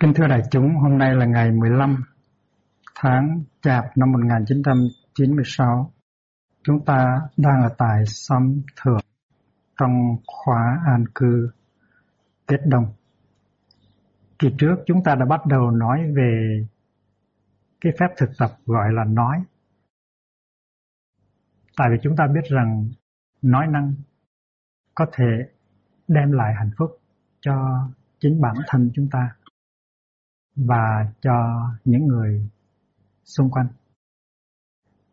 Kính thưa đại chúng, hôm nay là ngày 15 tháng Chạp năm 1996. Chúng ta đang ở tại Sâm Thượng trong khóa an cư Kết Đông. Kỳ trước chúng ta đã bắt đầu nói về cái phép thực tập gọi là nói. Tại vì chúng ta biết rằng nói năng có thể đem lại hạnh phúc cho chính bản thân chúng ta và cho những người xung quanh.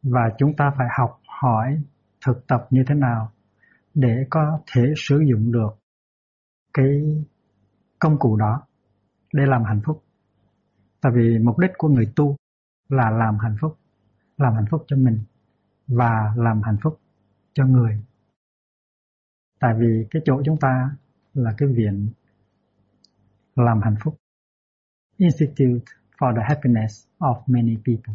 Và chúng ta phải học hỏi thực tập như thế nào để có thể sử dụng được cái công cụ đó để làm hạnh phúc. Tại vì mục đích của người tu là làm hạnh phúc, làm hạnh phúc cho mình và làm hạnh phúc cho người. Tại vì cái chỗ chúng ta là cái viện làm hạnh phúc. Institute for the Happiness of Many People.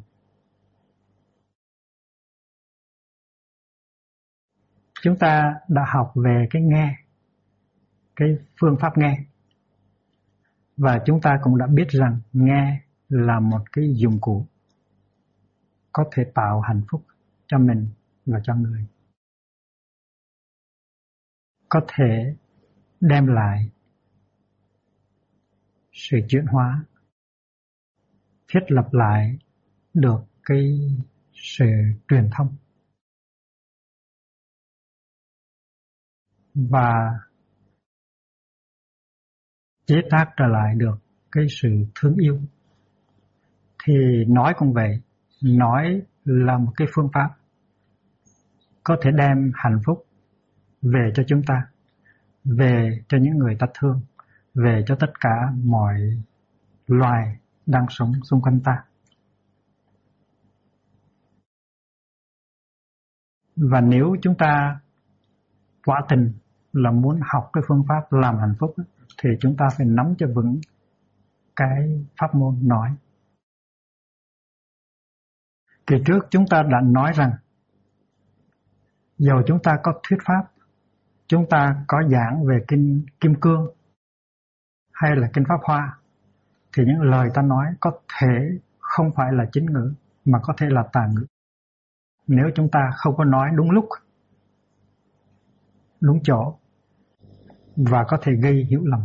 Chúng ta đã học về cái nghe, cái phương pháp nghe. Và chúng ta cũng đã biết rằng nghe là một cái dụng cụ có thể tạo hạnh phúc cho mình và cho người. Có thể đem lại sự chuyển hóa, thiết lập lại được cái sự truyền thông. Và chế tác trở lại được cái sự thương yêu. Thì nói cũng vậy, nói là một cái phương pháp có thể đem hạnh phúc về cho chúng ta, về cho những người ta thương về cho tất cả mọi loài đang sống xung quanh ta. Và nếu chúng ta quả tình là muốn học cái phương pháp làm hạnh phúc thì chúng ta phải nắm cho vững cái pháp môn nói. Kỳ trước chúng ta đã nói rằng dầu chúng ta có thuyết pháp, chúng ta có giảng về kinh Kim Cương hay là kinh Pháp Hoa thì những lời ta nói có thể không phải là chính ngữ mà có thể là tà ngữ. Nếu chúng ta không có nói đúng lúc, đúng chỗ và có thể gây hiểu lầm.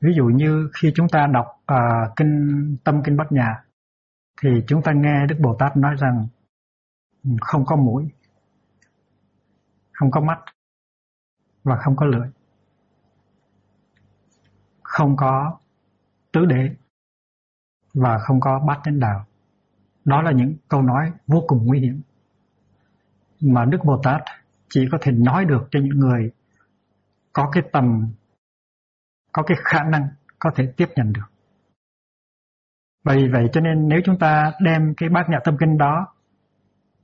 Ví dụ như khi chúng ta đọc uh, kinh tâm kinh Bát Nhã thì chúng ta nghe Đức Bồ Tát nói rằng không có mũi, không có mắt và không có lưỡi. Không có tứ đế và không có bát chánh đạo. Đó là những câu nói vô cùng nguy hiểm mà Đức Bồ Tát chỉ có thể nói được cho những người có cái tầm, có cái khả năng có thể tiếp nhận được. Vì vậy cho nên nếu chúng ta đem cái bát nhã tâm kinh đó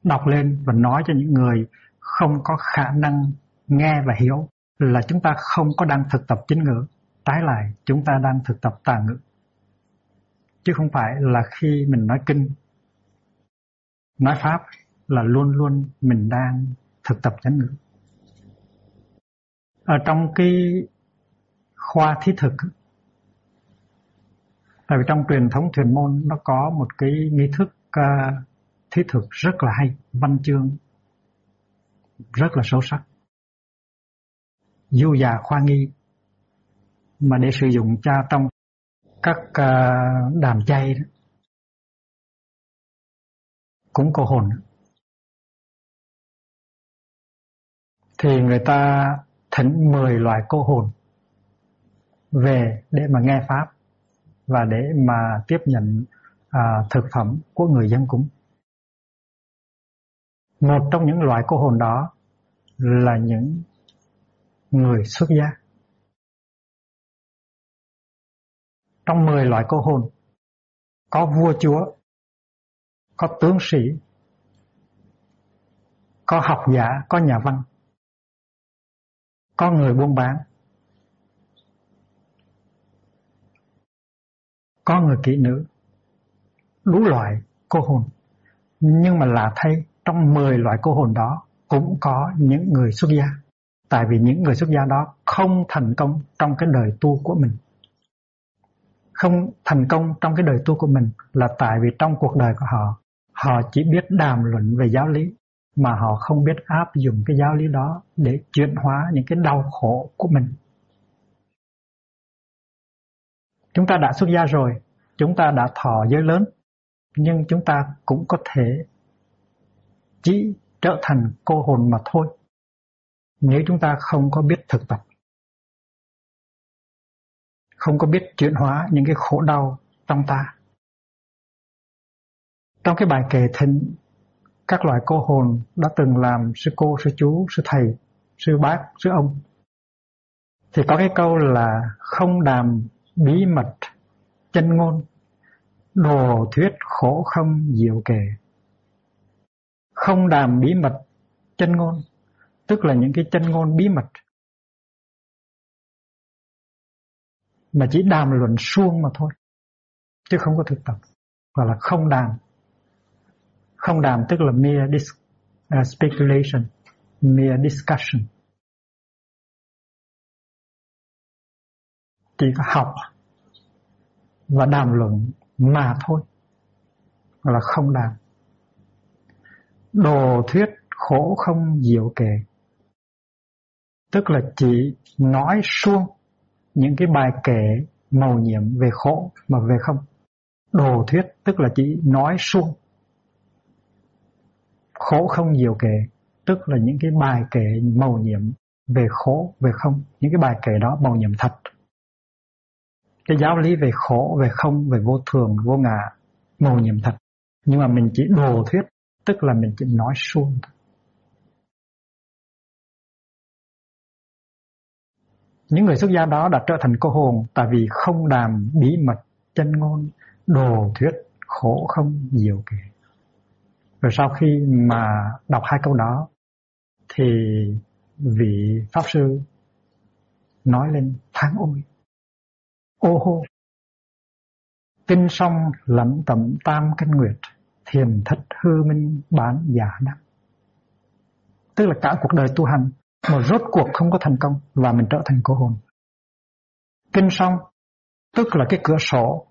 đọc lên và nói cho những người không có khả năng nghe và hiểu là chúng ta không có đang thực tập chính ngữ Trái lại, chúng ta đang thực tập tà ngữ. Chứ không phải là khi mình nói kinh, nói pháp là luôn luôn mình đang thực tập chánh ngữ. Ở trong cái khoa thí thực, tại vì trong truyền thống thuyền môn nó có một cái nghi thức uh, thí thực rất là hay, văn chương rất là sâu sắc. Du già khoa nghi mà để sử dụng cho trong các à, uh, đàm chay đó. cũng có hồn thì người ta thỉnh 10 loại cô hồn về để mà nghe pháp và để mà tiếp nhận à, thực phẩm của người dân cúng. Một trong những loại cô hồn đó là những người xuất gia. Trong 10 loại cô hồn. Có vua chúa, có tướng sĩ, có học giả, có nhà văn, có người buôn bán, có người kỹ nữ. Đủ loại cô hồn. Nhưng mà lạ thay, trong 10 loại cô hồn đó cũng có những người xuất gia. Tại vì những người xuất gia đó không thành công trong cái đời tu của mình không thành công trong cái đời tu của mình là tại vì trong cuộc đời của họ họ chỉ biết đàm luận về giáo lý mà họ không biết áp dụng cái giáo lý đó để chuyển hóa những cái đau khổ của mình. Chúng ta đã xuất gia rồi, chúng ta đã thọ giới lớn, nhưng chúng ta cũng có thể chỉ trở thành cô hồn mà thôi. Nếu chúng ta không có biết thực tập, không có biết chuyển hóa những cái khổ đau trong ta. Trong cái bài kể thịnh các loại cô hồn đã từng làm sư cô, sư chú, sư thầy, sư bác, sư ông. Thì có cái câu là không đàm bí mật chân ngôn, đồ thuyết khổ không diệu kể. Không đàm bí mật chân ngôn, tức là những cái chân ngôn bí mật. Mà chỉ đàm luận suông mà thôi, chứ không có thực tập, gọi là không đàm không đàm tức là mere dis, uh, speculation, mere discussion. Chỉ có học và đàm luận mà thôi, gọi là không đàm. Đồ thuyết khổ không diệu kể, tức là chỉ nói suông những cái bài kể màu nhiệm về khổ mà về không. Đồ thuyết, tức là chỉ nói suông. Khổ không nhiều kể, tức là những cái bài kể màu nhiệm về khổ, về không. Những cái bài kể đó màu nhiệm thật. Cái giáo lý về khổ, về không, về vô thường, vô ngã, màu nhiệm thật. Nhưng mà mình chỉ đồ thuyết, tức là mình chỉ nói suông những người xuất gia đó đã trở thành cô hồn tại vì không đàm bí mật chân ngôn, đồ thuyết khổ không nhiều kể. Rồi sau khi mà đọc hai câu đó, thì vị pháp sư nói lên, tháng ôi, ô hô, kinh song lẫm tẩm tam canh nguyệt, thiền thất hư minh bán giả đắc tức là cả cuộc đời tu hành mà rốt cuộc không có thành công và mình trở thành cô hồn. Kinh xong, tức là cái cửa sổ,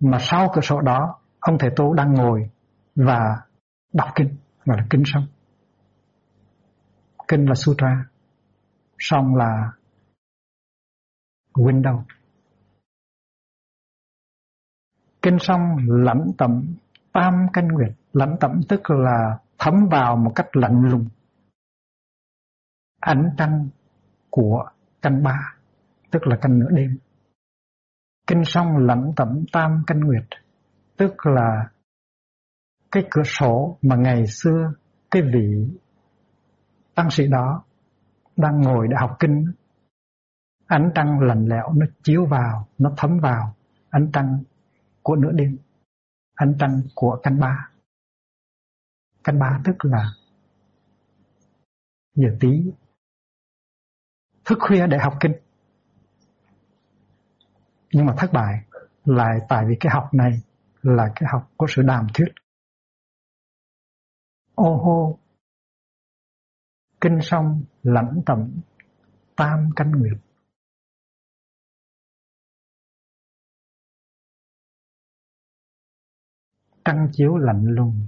mà sau cửa sổ đó, ông thầy tu đang ngồi và đọc kinh, gọi là kinh xong. Kinh là sutra, xong là window. Kinh xong, lãnh tẩm tam canh nguyệt. Lãnh tẩm tức là thấm vào một cách lạnh lùng ánh trăng của canh ba, tức là canh nửa đêm. Kinh xong lẩm tẩm tam canh nguyệt, tức là cái cửa sổ mà ngày xưa cái vị tăng sĩ đó đang ngồi để học kinh. Ánh trăng lạnh lẽo nó chiếu vào, nó thấm vào ánh trăng của nửa đêm, ánh trăng của canh ba. Canh ba tức là giờ tí thức khuya để học kinh. Nhưng mà thất bại lại tại vì cái học này là cái học có sự đàm thuyết. Ô hô, kinh xong lãnh tẩm, tam canh nguyệt. Trăng chiếu lạnh lùng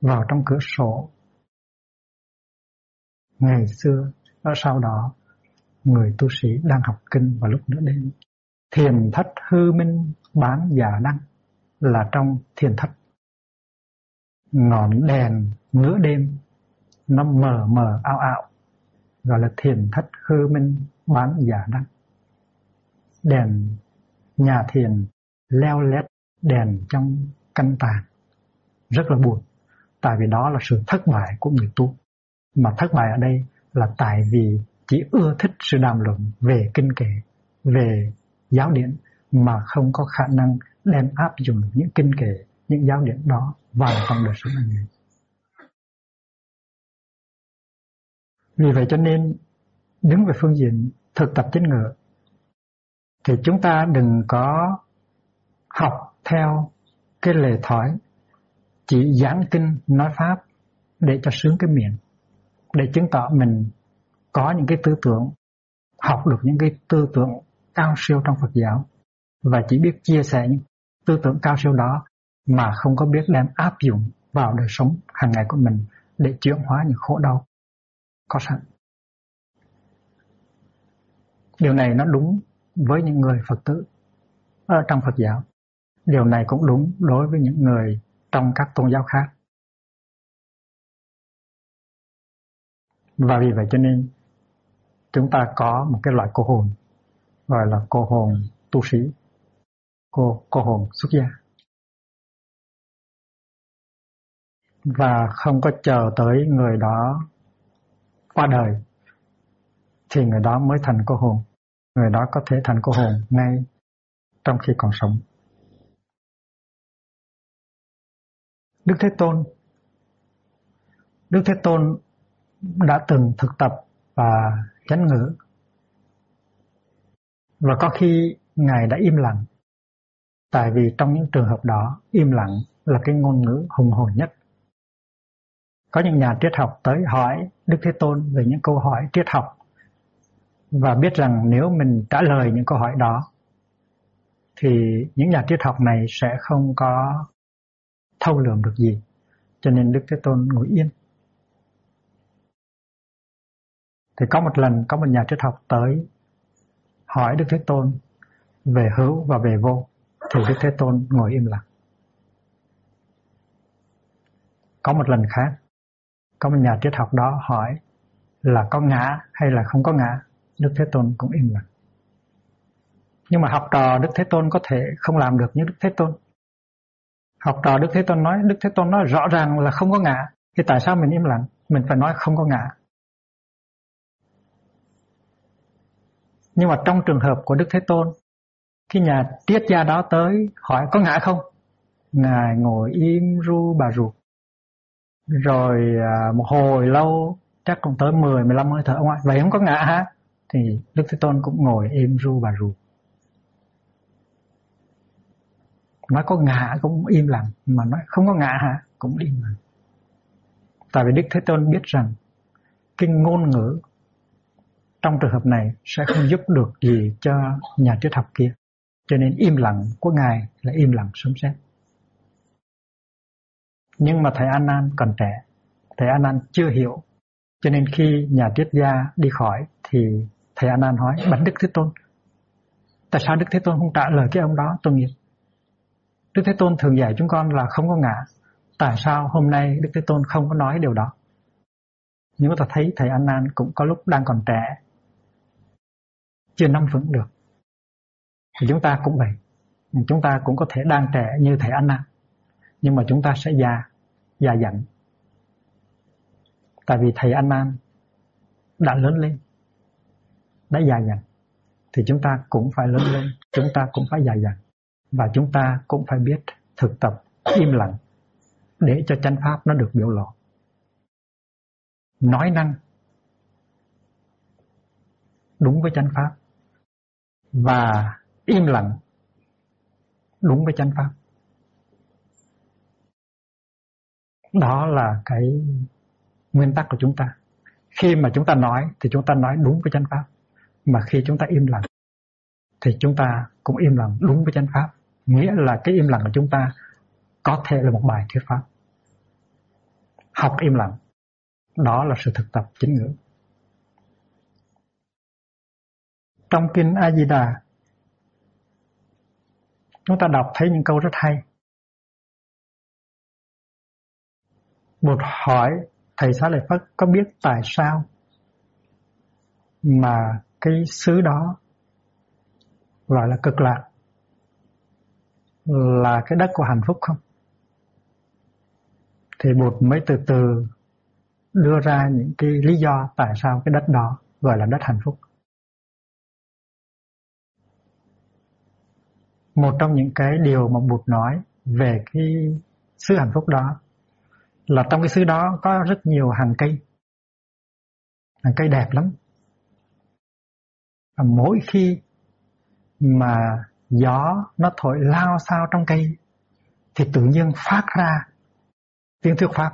vào trong cửa sổ. Ngày xưa ở sau đó, người tu sĩ đang học kinh vào lúc nửa đêm. Thiền thất hư minh, bán giả đăng là trong thiền thất. Ngọn đèn nửa đêm, nó mờ mờ ao ao gọi là thiền thất hư minh, bán giả đăng. Đèn nhà thiền leo lét đèn trong căn tàng. Rất là buồn, tại vì đó là sự thất bại của người tu. Mà thất bại ở đây là tại vì chỉ ưa thích sự đàm luận về kinh kệ, về giáo điển mà không có khả năng đem áp dụng những kinh kệ, những giáo điển đó vào trong đời sống hàng ngày. Vì vậy cho nên, đứng về phương diện thực tập chánh ngữ, thì chúng ta đừng có học theo cái lề thói, chỉ giảng kinh, nói pháp để cho sướng cái miệng để chứng tỏ mình có những cái tư tưởng, học được những cái tư tưởng cao siêu trong Phật giáo và chỉ biết chia sẻ những tư tưởng cao siêu đó mà không có biết đem áp dụng vào đời sống hàng ngày của mình để chuyển hóa những khổ đau có sẵn. Điều này nó đúng với những người Phật tử ở trong Phật giáo. Điều này cũng đúng đối với những người trong các tôn giáo khác. Và vì vậy cho nên chúng ta có một cái loại cô hồn gọi là cô hồn tu sĩ, cô cô hồn xuất gia. Và không có chờ tới người đó qua đời thì người đó mới thành cô hồn. Người đó có thể thành cô hồn ngay trong khi còn sống. Đức Thế Tôn Đức Thế Tôn đã từng thực tập và chánh ngữ và có khi Ngài đã im lặng tại vì trong những trường hợp đó, im lặng là cái ngôn ngữ hùng hồn nhất. Có những nhà triết học tới hỏi Đức Thế Tôn về những câu hỏi triết học và biết rằng nếu mình trả lời những câu hỏi đó, thì những nhà triết học này sẽ không có thâu lượm được gì. Cho nên Đức Thế Tôn ngồi yên. Thì có một lần có một nhà triết học tới hỏi Đức Thế Tôn về hữu và về vô thì Đức Thế Tôn ngồi im lặng. Có một lần khác, có một nhà triết học đó hỏi là có ngã hay là không có ngã, Đức Thế Tôn cũng im lặng. Nhưng mà học trò Đức Thế Tôn có thể không làm được như Đức Thế Tôn. Học trò Đức Thế Tôn nói, Đức Thế Tôn nói rõ ràng là không có ngã, thì tại sao mình im lặng? Mình phải nói không có ngã. Nhưng mà trong trường hợp của Đức Thế Tôn, khi nhà triết gia đó tới hỏi có ngã không? Ngài ngồi im ru bà ruột. Rồi à, một hồi lâu, chắc cũng tới 10, 15 hơi thở ông ngoại. Vậy không có ngã hả? Thì Đức Thế Tôn cũng ngồi im ru bà ruột. Nói có ngã cũng im lặng, mà nói không có ngã hả? Cũng im lặng. Tại vì Đức Thế Tôn biết rằng cái ngôn ngữ trong trường hợp này sẽ không giúp được gì cho nhà triết học kia. Cho nên im lặng của Ngài là im lặng sớm xét. Nhưng mà thầy An còn trẻ, thầy An chưa hiểu. Cho nên khi nhà triết gia đi khỏi thì thầy An hỏi bánh Đức Thế Tôn. Tại sao Đức Thế Tôn không trả lời cái ông đó tôi nghiệp? Đức Thế Tôn thường dạy chúng con là không có ngã. Tại sao hôm nay Đức Thế Tôn không có nói điều đó? Nhưng mà ta thấy thầy An cũng có lúc đang còn trẻ chưa nắm vững được. Thì chúng ta cũng vậy. Chúng ta cũng có thể đang trẻ như thầy Anna nhưng mà chúng ta sẽ già già dặn. Tại vì thầy Anna đã lớn lên, đã già dặn. Thì chúng ta cũng phải lớn lên, chúng ta cũng phải già dặn. Và chúng ta cũng phải biết thực tập, im lặng để cho chánh pháp nó được biểu lộ. Nói năng đúng với chánh pháp và im lặng đúng với chánh pháp. Đó là cái nguyên tắc của chúng ta. Khi mà chúng ta nói thì chúng ta nói đúng với chánh pháp, mà khi chúng ta im lặng thì chúng ta cũng im lặng đúng với chánh pháp. Nghĩa là cái im lặng của chúng ta có thể là một bài thuyết pháp. Học im lặng, đó là sự thực tập chính ngữ. Trong kinh A Di Đà chúng ta đọc thấy những câu rất hay. Một hỏi, thầy Xá Lợi Phất có biết tại sao mà cái xứ đó gọi là cực lạc là cái đất của hạnh phúc không? Thì Bụt mới từ từ đưa ra những cái lý do tại sao cái đất đó gọi là đất hạnh phúc. Một trong những cái điều mà Bụt nói về cái xứ hạnh phúc đó là trong cái xứ đó có rất nhiều hàng cây. Hàng cây đẹp lắm. Và mỗi khi mà gió nó thổi lao sao trong cây thì tự nhiên phát ra tiếng thuyết pháp.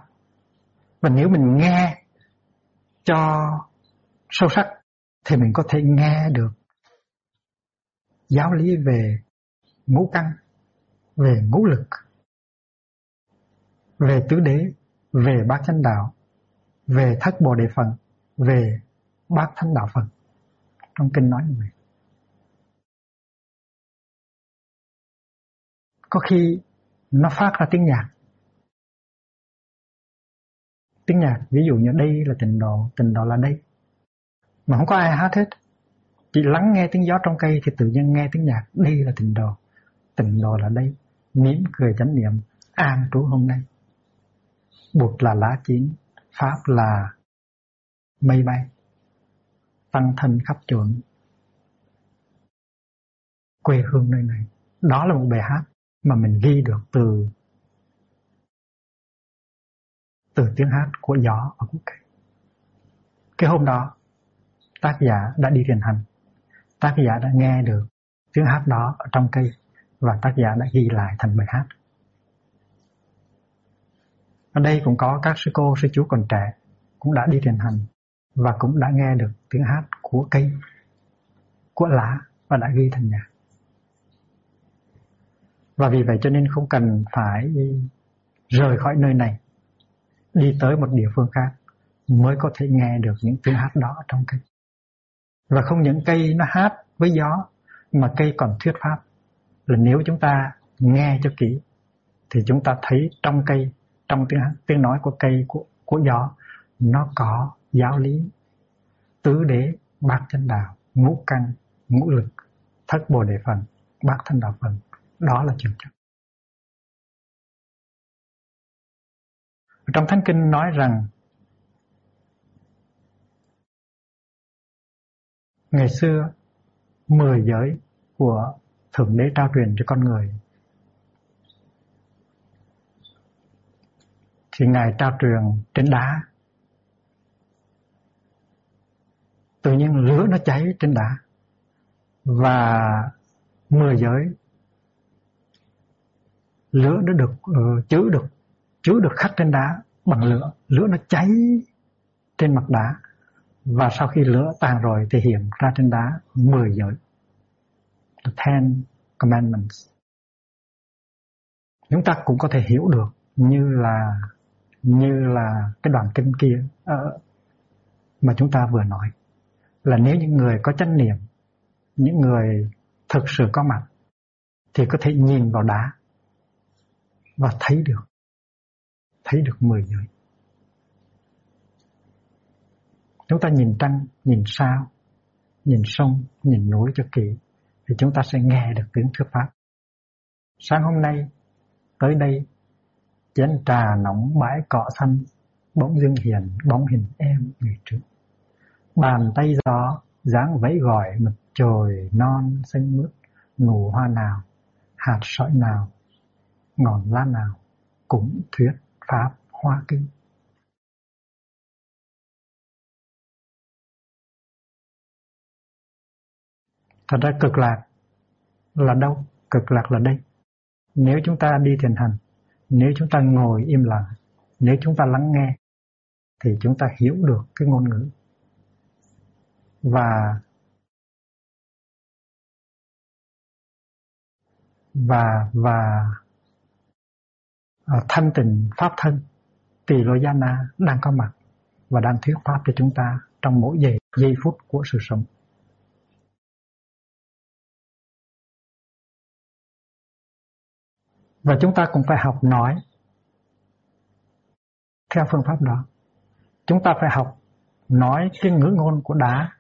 Và nếu mình nghe cho sâu sắc thì mình có thể nghe được giáo lý về ngũ căn, về ngũ lực, về tứ đế, về bát chánh đạo, về thất bồ đề phần, về bát thánh đạo phần. Trong kinh nói như vậy. Có khi nó phát ra tiếng nhạc. Tiếng nhạc, ví dụ như đây là tình độ, tình độ là đây. Mà không có ai hát hết. Chỉ lắng nghe tiếng gió trong cây thì tự nhiên nghe tiếng nhạc, đây là tình độ tỉnh lộ là đây. Mỉm cười chánh niệm, an trú hôm nay. Bụt là lá chín, Pháp là mây bay, tăng thân khắp chuẩn Quê hương nơi này. Đó là một bài hát mà mình ghi được từ từ tiếng hát của gió và của cây. Cái hôm đó, tác giả đã đi thiền hành, tác giả đã nghe được tiếng hát đó ở trong cây và tác giả đã ghi lại thành bài hát. Ở đây cũng có các sư cô, sư chú còn trẻ cũng đã đi thiền hành và cũng đã nghe được tiếng hát của cây, của lá và đã ghi thành nhạc. Và vì vậy cho nên không cần phải rời khỏi nơi này đi tới một địa phương khác mới có thể nghe được những tiếng hát đó trong cây. Và không những cây nó hát với gió mà cây còn thuyết pháp là nếu chúng ta nghe cho kỹ, thì chúng ta thấy trong cây, trong tiếng tiếng nói của cây, của của gió, nó có giáo lý. Tứ đế, bát chánh đạo, ngũ căn, ngũ lực, thất bồ đề phần, bát thanh đạo phần, đó là trường chất. Trong thánh kinh nói rằng, ngày xưa, mười giới của thượng đế trao truyền cho con người. Thì ngài trao truyền trên đá tự nhiên lửa nó cháy trên đá. Và mười giới lửa nó được uh, chứa được chứa được khắc trên đá bằng lửa. Lửa nó cháy trên mặt đá. Và sau khi lửa tàn rồi thì hiện ra trên đá mười giới the ten commandments. Chúng ta cũng có thể hiểu được như là như là cái đoạn kinh kia uh, mà chúng ta vừa nói. Là nếu những người có chánh niệm những người thực sự có mặt thì có thể nhìn vào đá và thấy được thấy được mười giới chúng ta nhìn trăng nhìn sao nhìn sông nhìn núi cho kỹ thì chúng ta sẽ nghe được tiếng thuyết pháp. Sáng hôm nay, tới đây, chén trà nóng bãi cỏ xanh bỗng dưng hiền bóng hình em người trước. Bàn tay gió dáng vẫy gọi mặt trời non xanh mướt, nụ hoa nào, hạt sỏi nào, ngọn lá nào cũng thuyết pháp hoa kinh. Thật ra cực lạc là đâu? Cực lạc là đây. Nếu chúng ta đi thiền hành, nếu chúng ta ngồi im lặng, nếu chúng ta lắng nghe, thì chúng ta hiểu được cái ngôn ngữ. Và và và à, thanh tịnh pháp thân, tỳ lô gia na đang có mặt và đang thuyết pháp cho chúng ta trong mỗi giây giây phút của sự sống. Và chúng ta cũng phải học nói theo phương pháp đó. Chúng ta phải học nói cái ngữ ngôn của đá.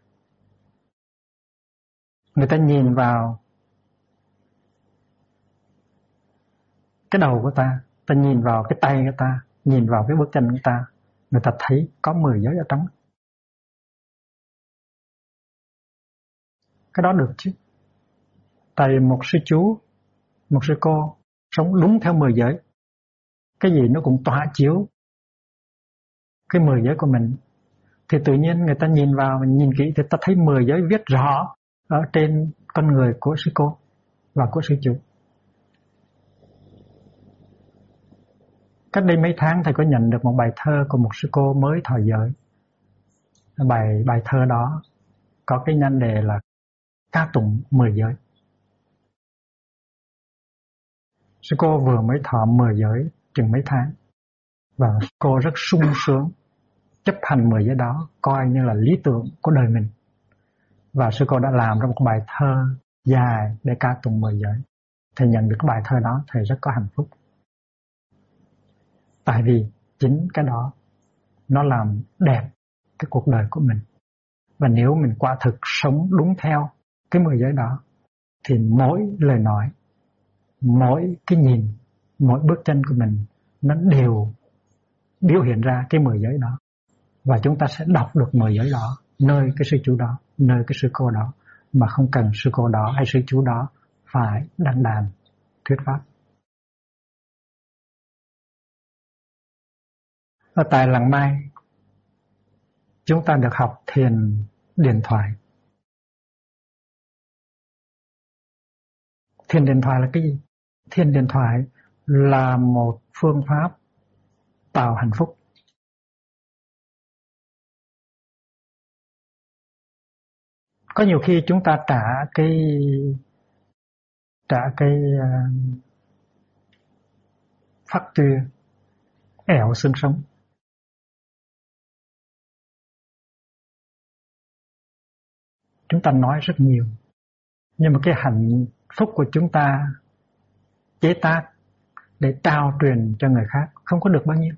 Người ta nhìn vào cái đầu của ta ta nhìn vào cái tay của ta, nhìn vào cái bức tranh của ta, người ta thấy có 10 giới ở trong. Cái đó được chứ? Tại một sư chú, một sư cô sống đúng theo 10 giới cái gì nó cũng tỏa chiếu cái 10 giới của mình thì tự nhiên người ta nhìn vào nhìn kỹ thì ta thấy 10 giới viết rõ ở trên con người của sư cô và của sư chủ. Cách đây mấy tháng thầy có nhận được một bài thơ của một sư cô mới thọ giới. Bài bài thơ đó có cái nhan đề là ca tụng mười giới. Sư cô vừa mới thọ mười giới chừng mấy tháng. Và cô rất sung sướng chấp hành mười giới đó, coi như là lý tưởng của đời mình. Và sư cô đã làm ra một bài thơ dài để ca tụng mười giới. Thầy nhận được bài thơ đó, thầy rất có hạnh phúc. Tại vì chính cái đó, nó làm đẹp cái cuộc đời của mình. Và nếu mình quả thực sống đúng theo cái mười giới đó, thì mỗi lời nói mỗi cái nhìn, mỗi bước chân của mình, nó đều biểu hiện ra cái mười giới đó. Và chúng ta sẽ đọc được mười giới đó, nơi cái sư chủ đó, nơi cái sư cô đó. Mà không cần sư cô đó hay sư chú đó phải đăng đàn, thuyết pháp. Ở tại làng mai, chúng ta được học thiền điện thoại. Thiền điện thoại là cái gì? Thiên điện thoại là một phương pháp tạo hạnh phúc. Có nhiều khi chúng ta trả cái trả cái uh, phát tư ẻo xương sống. Chúng ta nói rất nhiều nhưng mà cái hạnh phúc của chúng ta chế tác để trao truyền cho người khác, không có được bao nhiêu.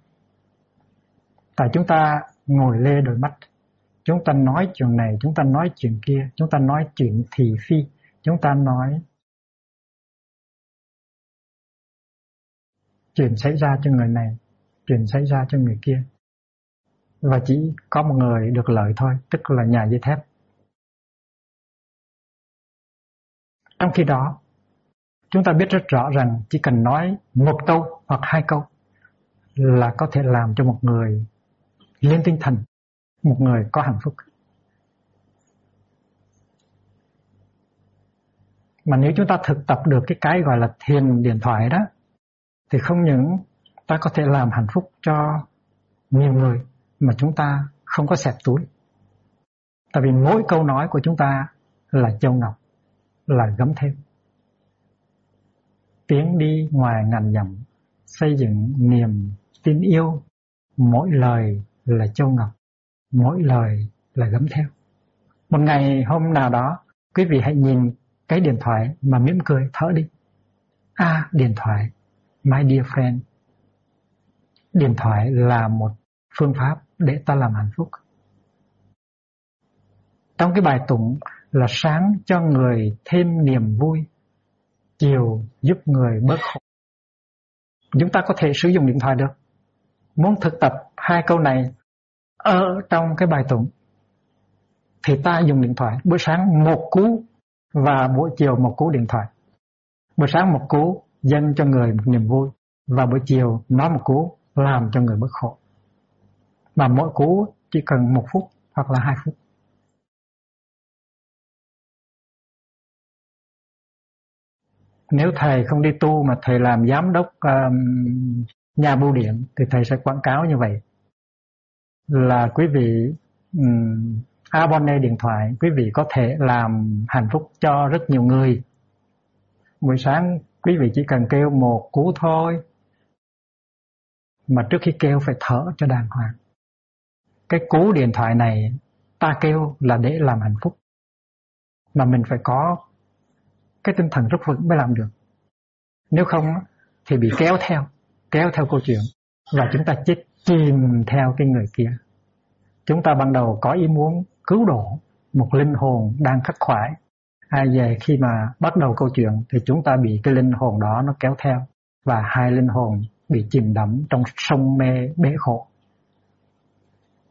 Tại chúng ta ngồi lê đôi mắt, chúng ta nói chuyện này, chúng ta nói chuyện kia, chúng ta nói chuyện thị phi, chúng ta nói chuyện xảy ra cho người này, chuyện xảy ra cho người kia. Và chỉ có một người được lợi thôi, tức là nhà dây thép. Trong khi đó chúng ta biết rất rõ rằng chỉ cần nói một câu hoặc hai câu là có thể làm cho một người lên tinh thần, một người có hạnh phúc. Mà nếu chúng ta thực tập được cái cái gọi là thiền điện thoại đó, thì không những ta có thể làm hạnh phúc cho nhiều người mà chúng ta không có xẹp túi. Tại vì mỗi câu nói của chúng ta là châu ngọc, là gấm thêm tiến đi ngoài ngàn dặm, xây dựng niềm tin yêu. Mỗi lời là châu ngọc, mỗi lời là gấm theo một ngày hôm nào đó, quý vị hãy nhìn cái điện thoại mà mỉm cười thở đi. À điện thoại. My dear friend, điện thoại là một phương pháp để ta làm hạnh phúc. Trong cái bài tụng là sáng cho người thêm niềm vui chiều giúp người bớt khổ. Chúng ta có thể sử dụng điện thoại được. Muốn thực tập hai câu này ở trong cái bài tụng, thì ta dùng điện thoại. Buổi sáng một cú và buổi chiều một cú điện thoại. Buổi sáng một cú dâng cho người một niềm vui và buổi chiều nói một cú làm cho người bớt khổ. Và mỗi cú chỉ cần một phút hoặc là hai phút. Nếu thầy không đi tu mà thầy làm giám đốc um, nhà bưu điện thì thầy sẽ quảng cáo như vậy. Là quý vị um, abonne điện thoại quý vị có thể làm hạnh phúc cho rất nhiều người. Buổi sáng quý vị chỉ cần kêu một cú thôi mà trước khi kêu phải thở cho đàng hoàng. Cái cú điện thoại này ta kêu là để làm hạnh phúc. Mà mình phải có cái tinh thần rất vững mới làm được. Nếu không thì bị kéo theo kéo theo câu chuyện. Và chúng ta chết chìm theo cái người kia. Chúng ta ban đầu có ý muốn cứu độ một linh hồn đang khắc khoải. Ai về khi mà bắt đầu câu chuyện thì chúng ta bị cái linh hồn đó nó kéo theo và hai linh hồn bị chìm đắm trong sông mê bể khổ.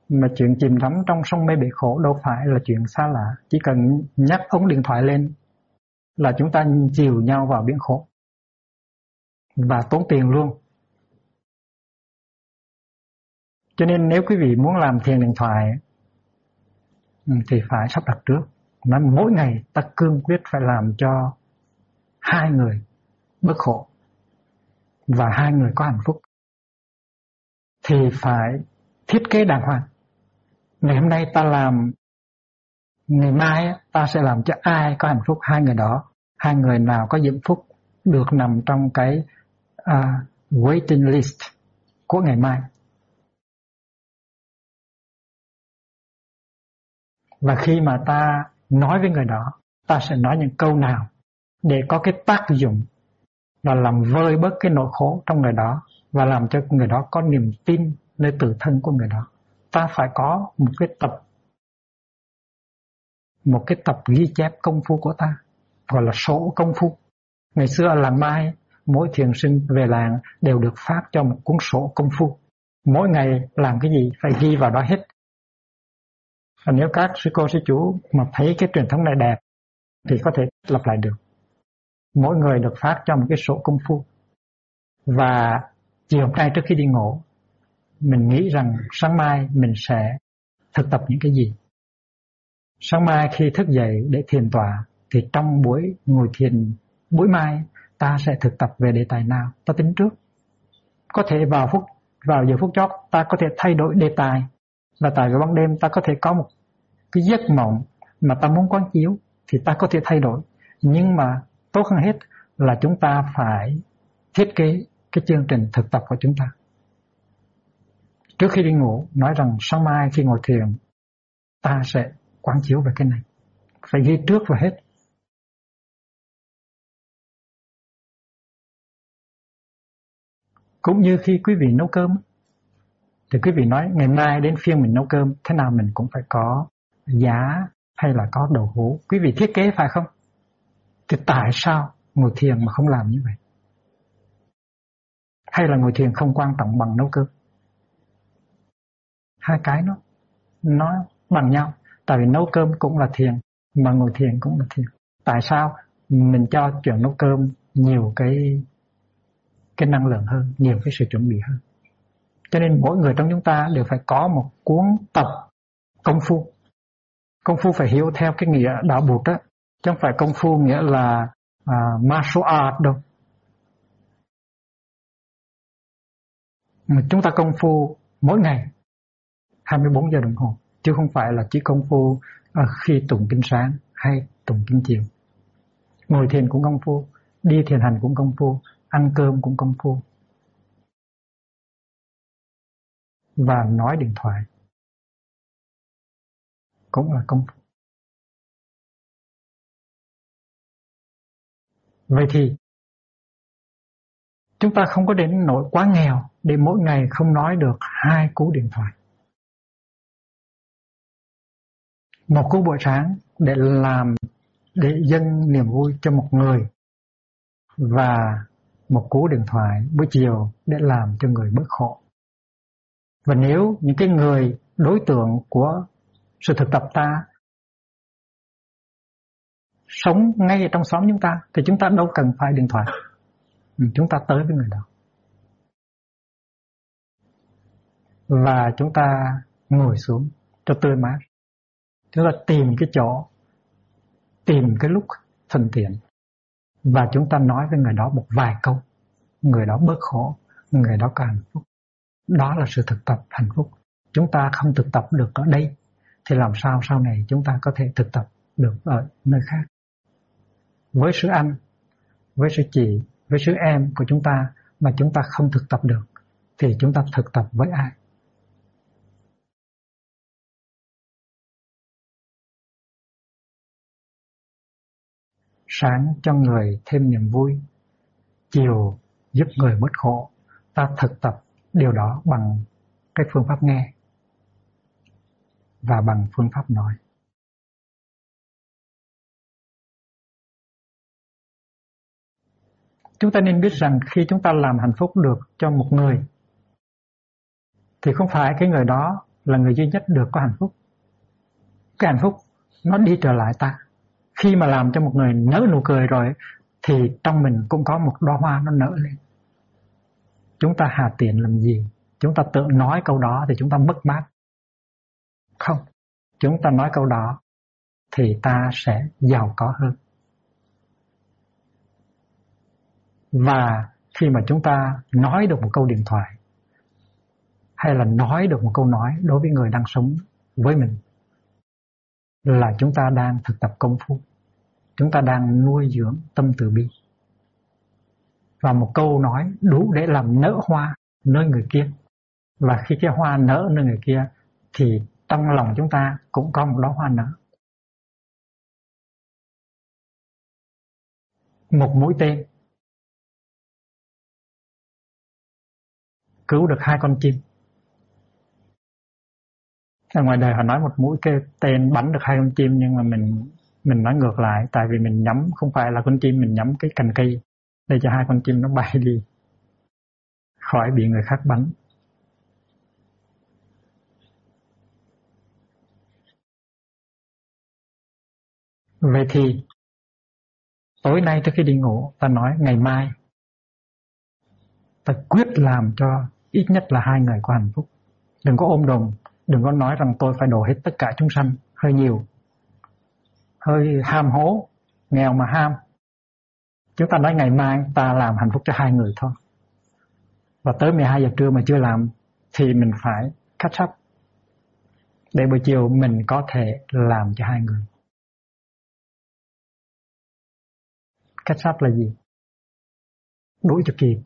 Mà chuyện chìm đắm trong sông mê bể khổ đâu phải là chuyện xa lạ. Chỉ cần nhắc ống điện thoại lên là chúng ta chiều nhau vào biển khổ. Và tốn tiền luôn. Cho nên nếu quý vị muốn làm thiền điện thoại ừ, thì phải sắp đặt trước. Nói mỗi ngày ta cương quyết phải làm cho hai người bất khổ và hai người có hạnh phúc. Thì phải thiết kế đàng hoàng. Ngày hôm nay ta làm ngày mai ta sẽ làm cho ai có hạnh phúc hai người đó hai người nào có diễm phúc được nằm trong cái uh, waiting list của ngày mai. Và khi mà ta nói với người đó, ta sẽ nói những câu nào để có cái tác dụng là làm vơi bớt cái nỗi khổ trong người đó và làm cho người đó có niềm tin nơi tự thân của người đó. Ta phải có một cái tập một cái tập ghi chép công phu của ta gọi là sổ công phu. Ngày xưa ở làng Mai mỗi thiền sinh về làng đều được phát cho một cuốn sổ công phu. Mỗi ngày làm cái gì phải ghi vào đó hết. Và nếu các sư cô sư chú mà thấy cái truyền thống này đẹp thì có thể lặp lại được. Mỗi người được phát cho một cái sổ công phu. Và chiều hôm nay trước khi đi ngủ, mình nghĩ rằng sáng mai mình sẽ thực tập những cái gì. Sáng mai khi thức dậy để thiền tọa, thì trong buổi ngồi thiền buổi mai, ta sẽ thực tập về đề tài nào? Ta tính trước. Có thể vào phút, vào giờ phút chót, ta có thể thay đổi đề tài. Và tại vào ban đêm, ta có thể có một cái giấc mộng mà ta muốn quán chiếu, thì ta có thể thay đổi. Nhưng mà tốt hơn hết là chúng ta phải thiết kế cái chương trình thực tập của chúng ta. Trước khi đi ngủ, nói rằng sáng mai khi ngồi thiền, ta sẽ quán chiếu về cái này phải ghi trước và hết Cũng như khi quý vị nấu cơm, thì quý vị nói ngày mai đến phiên mình nấu cơm, thế nào mình cũng phải có giá hay là có đầu hũ. Quý vị thiết kế phải không? Thì tại sao ngồi thiền mà không làm như vậy? Hay là ngồi thiền không quan trọng bằng nấu cơm? Hai cái nó nó bằng nhau. Tại vì nấu cơm cũng là thiền mà ngồi thiền cũng là thiền. Tại sao mình cho chuyện nấu cơm nhiều cái cái năng lượng hơn, nhiều cái sự chuẩn bị hơn. Cho nên mỗi người trong chúng ta đều phải có một cuốn tập công phu. Công phu phải hiểu theo cái nghĩa đạo bụt đó, chứ không phải công phu nghĩa là à, martial art đâu. Mà chúng ta công phu mỗi ngày 24 giờ đồng hồ, chứ không phải là chỉ công phu à, khi tụng kinh sáng hay tụng kinh chiều. Ngồi thiền cũng công phu, đi thiền hành cũng công phu, ăn cơm cũng công phu. Và nói điện thoại cũng là công phu. Vậy thì chúng ta không có đến nỗi quá nghèo để mỗi ngày không nói được hai cú điện thoại. Một cú buổi sáng để làm để dâng niềm vui cho một người và một cú điện thoại buổi chiều để làm cho người bớt khổ. Và nếu những cái người đối tượng của sự thực tập ta sống ngay trong xóm chúng ta thì chúng ta đâu cần phải điện thoại. Ừ, chúng ta tới với người đó. Và chúng ta ngồi xuống cho tươi mát. Chúng ta tìm cái chỗ, tìm cái lúc thuận tiện và chúng ta nói với người đó một vài câu. Người đó bớt khổ người đó có hạnh phúc. Đó là sự thực tập hạnh phúc. Chúng ta không thực tập được ở đây thì làm sao sau này chúng ta có thể thực tập được ở nơi khác? Với sư anh với sư chị với sư em của chúng ta mà chúng ta không thực tập được thì chúng ta thực tập với ai? Sáng cho người thêm niềm vui, chiều giúp người bớt khổ. Ta thực tập điều đó bằng cái phương pháp nghe và bằng phương pháp nói. Chúng ta nên biết rằng khi chúng ta làm hạnh phúc được cho một người thì không phải cái người đó là người duy nhất được có hạnh phúc. Cái hạnh phúc nó đi trở lại ta khi mà làm cho một người nở nụ cười rồi, thì trong mình cũng có một đóa hoa nó nở lên. Chúng ta hà tiện làm gì? Chúng ta tự nói câu đó thì chúng ta mất mát. Không, chúng ta nói câu đó thì ta sẽ giàu có hơn. Và khi mà chúng ta nói được một câu điện thoại, hay là nói được một câu nói đối với người đang sống với mình, là chúng ta đang thực tập công phu chúng ta đang nuôi dưỡng tâm từ bi. Và một câu nói đủ để làm nở hoa nơi người kia. Và khi cái hoa nở nơi người kia, thì trong lòng chúng ta cũng có một đóa hoa nở. Một mũi tên. Cứu được hai con chim. Ở ngoài đời họ nói một mũi cái tên bắn được hai con chim, nhưng mà mình mình nói ngược lại, tại vì mình nhắm, không phải là con chim, mình nhắm cái cành cây. Để cho hai con chim nó bay đi khỏi bị người khác bắn. Vậy thì, tối nay trước khi đi ngủ, ta nói ngày mai, ta quyết làm cho ít nhất là hai người có hạnh phúc. Đừng có ôm đồm, đừng có nói rằng tôi phải đổ hết tất cả chúng sanh, hơi nhiều hơi ham hố, nghèo mà ham. Chúng ta nói ngày mai ta làm hạnh phúc cho hai người thôi. Và tới 12 giờ trưa mà chưa làm thì mình phải catch up. Để buổi chiều mình có thể làm cho hai người. Catch up là gì? Đuổi cho kịp.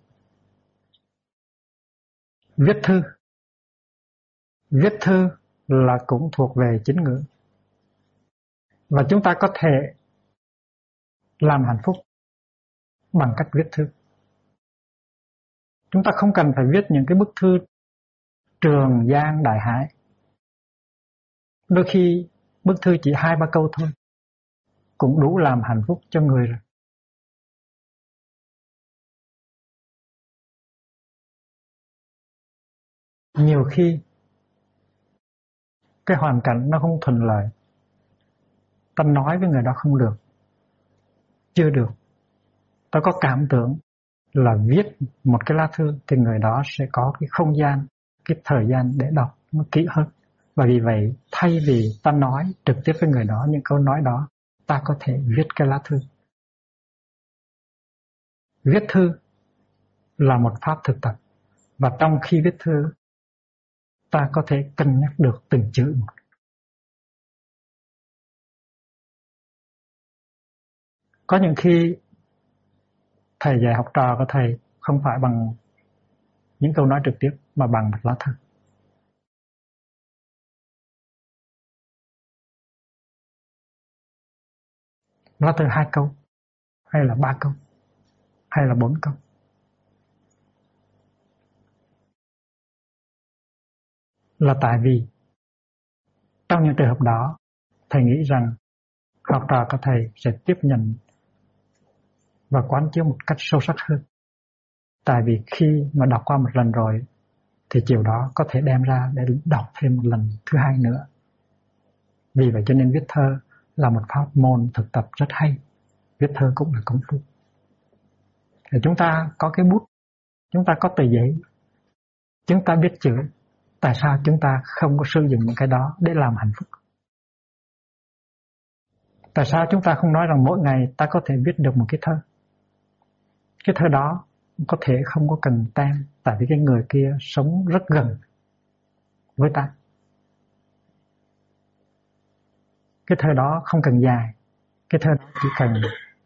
Viết thư. Viết thư là cũng thuộc về chính ngữ và chúng ta có thể làm hạnh phúc bằng cách viết thư. Chúng ta không cần phải viết những cái bức thư trường giang đại hải đôi khi bức thư chỉ hai, ba câu thôi cũng đủ làm hạnh phúc cho người rồi. Nhiều khi cái hoàn cảnh nó không thuận lợi ta nói với người đó không được. Chưa được. Ta có cảm tưởng là viết một cái lá thư thì người đó sẽ có cái không gian, cái thời gian để đọc nó kỹ hơn. Và vì vậy, thay vì ta nói trực tiếp với người đó những câu nói đó, ta có thể viết cái lá thư. Viết thư là một pháp thực tập. Và trong khi viết thư, ta có thể cân nhắc được từng chữ một. Có những khi thầy dạy học trò của thầy không phải bằng những câu nói trực tiếp, mà bằng một lá thư. Lá thư hai câu, hay là ba câu, hay là bốn câu. là tại vì trong những trường hợp đó, thầy nghĩ rằng học trò của thầy sẽ tiếp nhận và quán chiếu một cách sâu sắc hơn. Tại vì khi mà đọc qua một lần rồi, thì chiều đó có thể đem ra để đọc thêm một lần thứ hai nữa. Vì vậy cho nên viết thơ là một pháp môn thực tập rất hay. Viết thơ cũng là công phu. Thì chúng ta có cái bút, chúng ta có tờ giấy, chúng ta biết chữ. Tại sao chúng ta không có sử dụng những cái đó để làm hạnh phúc? Tại sao chúng ta không nói rằng mỗi ngày ta có thể viết được một cái thơ? Cái thơ đó có thể không có cần tan, tại vì cái người kia sống rất gần với ta. Cái thơ đó không cần dài, cái thơ đó chỉ cần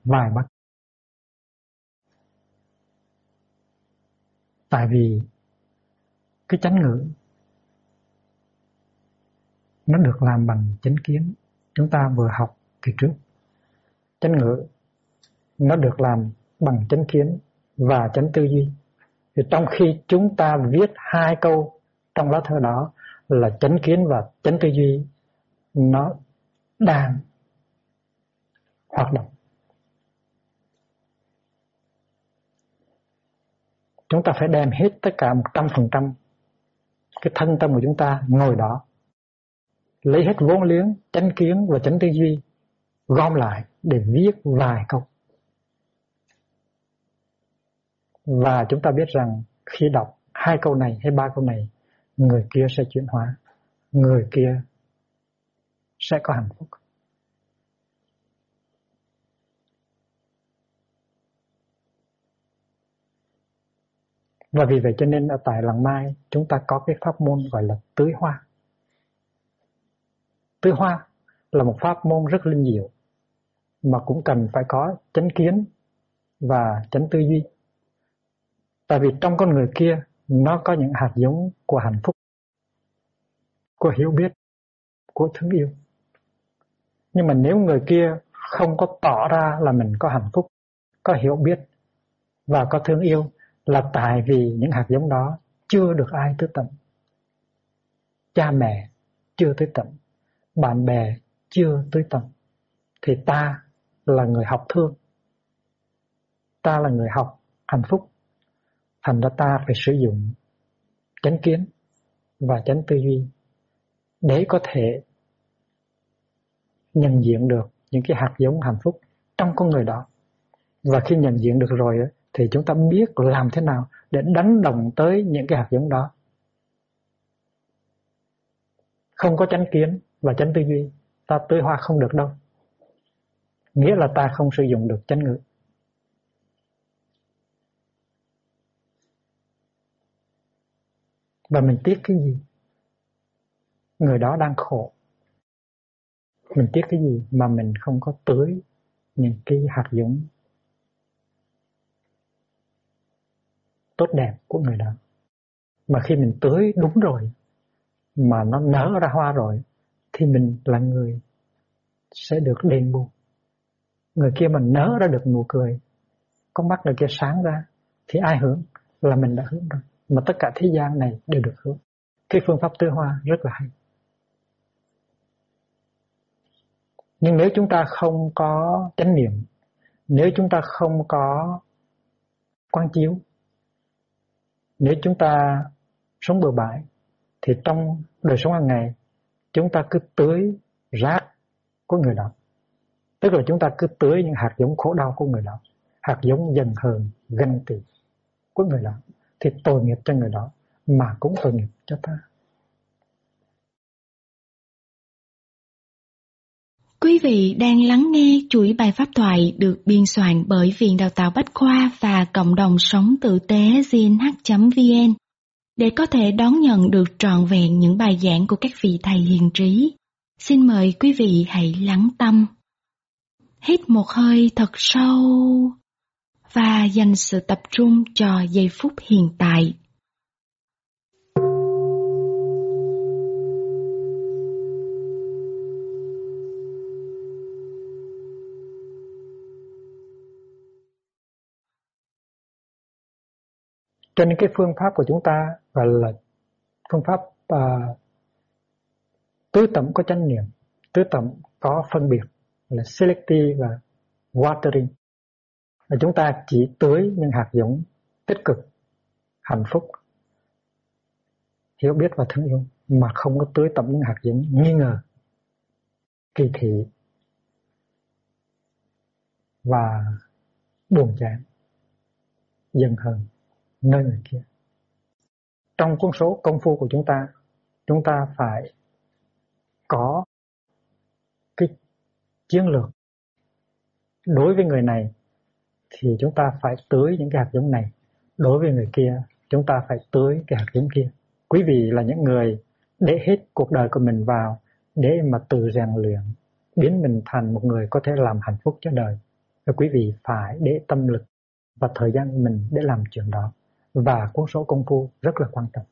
vài bắt tại vì cái chánh ngữ nó được làm bằng chánh kiến. Chúng ta vừa học kỳ trước, chánh ngữ nó được làm bằng chánh kiến và chánh tư duy. Thì trong khi chúng ta viết hai câu trong lá thơ đó là chánh kiến và chánh tư duy, nó đang hoạt động. Chúng ta phải đem hết tất cả một trăm phần trăm cái thân tâm của chúng ta ngồi đó, lấy hết vốn liếng, chánh kiến và chánh tư duy, gom lại để viết vài câu. Và chúng ta biết rằng khi đọc hai câu này hay ba câu này, người kia sẽ chuyển hóa, người kia sẽ có hạnh phúc và vì vậy cho nên ở tại làng mai, chúng ta có cái pháp môn gọi là tưới hoa tưới hoa là một pháp môn rất linh diệu mà cũng cần phải có chánh kiến và chánh tư duy. Tại vì trong con người kia nó có những hạt giống của hạnh phúc, của hiểu biết, của thương yêu. Nhưng mà nếu người kia không có tỏ ra là mình có hạnh phúc, có hiểu biết và có thương yêu là tại vì những hạt giống đó chưa được ai tới tận. Cha mẹ chưa tới tận, bạn bè chưa tới tận. Thì ta là người học thương. Ta là người học hạnh phúc. Thành ra ta phải sử dụng chánh kiến và chánh tư duy để có thể nhận diện được những cái hạt giống hạnh phúc trong con người đó. Và khi nhận diện được rồi thì chúng ta biết làm thế nào để đánh đồng tới những cái hạt giống đó. Không có chánh kiến và chánh tư duy, ta tưới hoa không được đâu. Nghĩa là ta không sử dụng được chánh ngữ. Và mình tiếc cái gì? Người đó đang khổ. Mình tiếc cái gì mà mình không có tưới những cái hạt giống tốt đẹp của người đó. Mà khi mình tưới đúng rồi, mà nó nở ra hoa rồi, thì mình là người sẽ được đền bù. Người kia mà nở ra được nụ cười, con mắt người kia sáng ra, thì ai hưởng? Là mình đã hưởng rồi. Mà tất cả thế gian này đều được hưởng. Cái phương pháp tưới hoa rất là hay. Nhưng nếu chúng ta không có chánh niệm, nếu chúng ta không có quan chiếu, nếu chúng ta sống bừa bãi, thì trong đời sống hàng ngày, chúng ta cứ tưới rác của người đó. Tức là chúng ta cứ tưới những hạt giống khổ đau của người đó, hạt giống dần hờn, ganh tị của người đó, thì tội nghiệp cho người đó, mà cũng tội nghiệp cho ta. Quý vị đang lắng nghe chuỗi bài pháp thoại được biên soạn bởi Viện Đào tạo Bách Khoa và Cộng đồng Sống Tử tế gnh.vn để có thể đón nhận được trọn vẹn những bài giảng của các vị thầy hiền trí. Xin mời quý vị hãy lắng tâm. Hít một hơi thật sâu và dành sự tập trung cho giây phút hiện tại. Cho nên cái phương pháp của chúng ta gọi là phương pháp uh, tứ tẩm có chánh niệm, tứ tẩm có phân biệt là selective và watering. Và chúng ta chỉ tưới những hạt giống tích cực, hạnh phúc, hiểu biết và thương yêu mà không có tưới tẩm những hạt giống nghi ngờ, kỳ thị và buồn chán, dần hơn nơi người kia. Trong cuốn số công phu của chúng ta, chúng ta phải có cái chiến lược đối với người này thì chúng ta phải tưới những cái hạt giống này đối với người kia, chúng ta phải tưới cái hạt giống kia quý vị là những người để hết cuộc đời của mình vào để mà tự rèn luyện, biến mình thành một người có thể làm hạnh phúc cho đời và quý vị phải để tâm lực và thời gian của mình để làm chuyện đó và cuốn số công phu rất là quan trọng.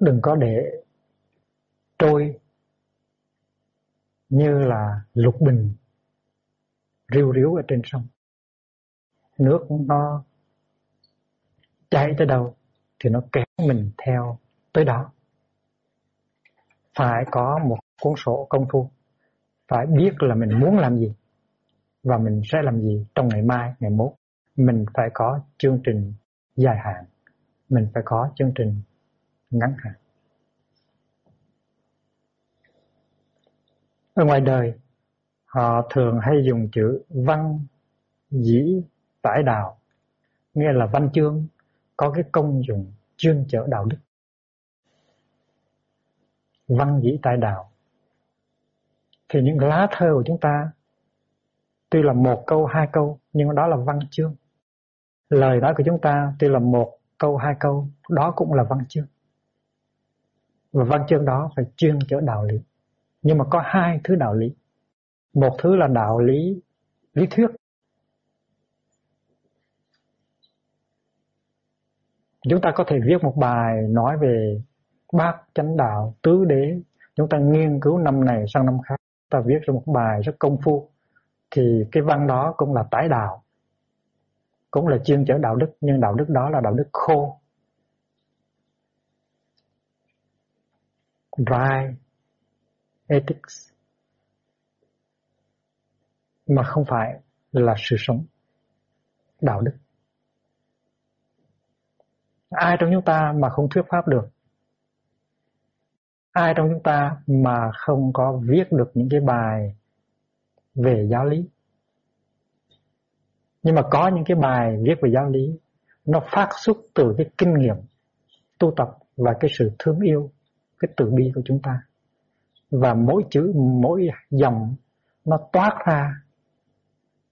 Đừng có để trôi như là lục bình riu riu ở trên sông. Nước nó chảy tới đâu thì nó kéo mình theo tới đó. Phải có một cuốn sổ công phu, phải biết là mình muốn làm gì và mình sẽ làm gì trong ngày mai, ngày mốt. Mình phải có chương trình dài hạn mình phải có chương trình ngắn hạn ở ngoài đời họ thường hay dùng chữ văn dĩ tải đạo nghĩa là văn chương, có cái công dụng chuyên chở đạo đức. Văn dĩ tại đạo thì những lá thơ của chúng ta, tuy là một câu, hai câu, nhưng đó là văn chương. Lời nói của chúng ta tuy là một câu, hai câu, đó cũng là văn chương. Và văn chương đó phải chuyên chở đạo lý. Nhưng mà có hai thứ đạo lý. Một thứ là đạo lý lý thuyết. Chúng ta có thể viết một bài nói về bát chánh đạo, tứ đế. Chúng ta nghiên cứu năm này sang năm khác. Ta viết ra một bài rất công phu. Thì cái văn đó cũng là tái đạo. Cũng là chuyên chở đạo đức, nhưng đạo đức đó là đạo đức khô. Dry ethics. Mà không phải là sự sống đạo đức ai trong chúng ta mà không thuyết pháp được? Ai trong chúng ta mà không có viết được những cái bài về giáo lý? Nhưng mà có những cái bài viết về giáo lý, nó phát xuất từ cái kinh nghiệm tu tập và cái sự thương yêu, cái từ bi của chúng ta. Và mỗi chữ, mỗi dòng nó toát ra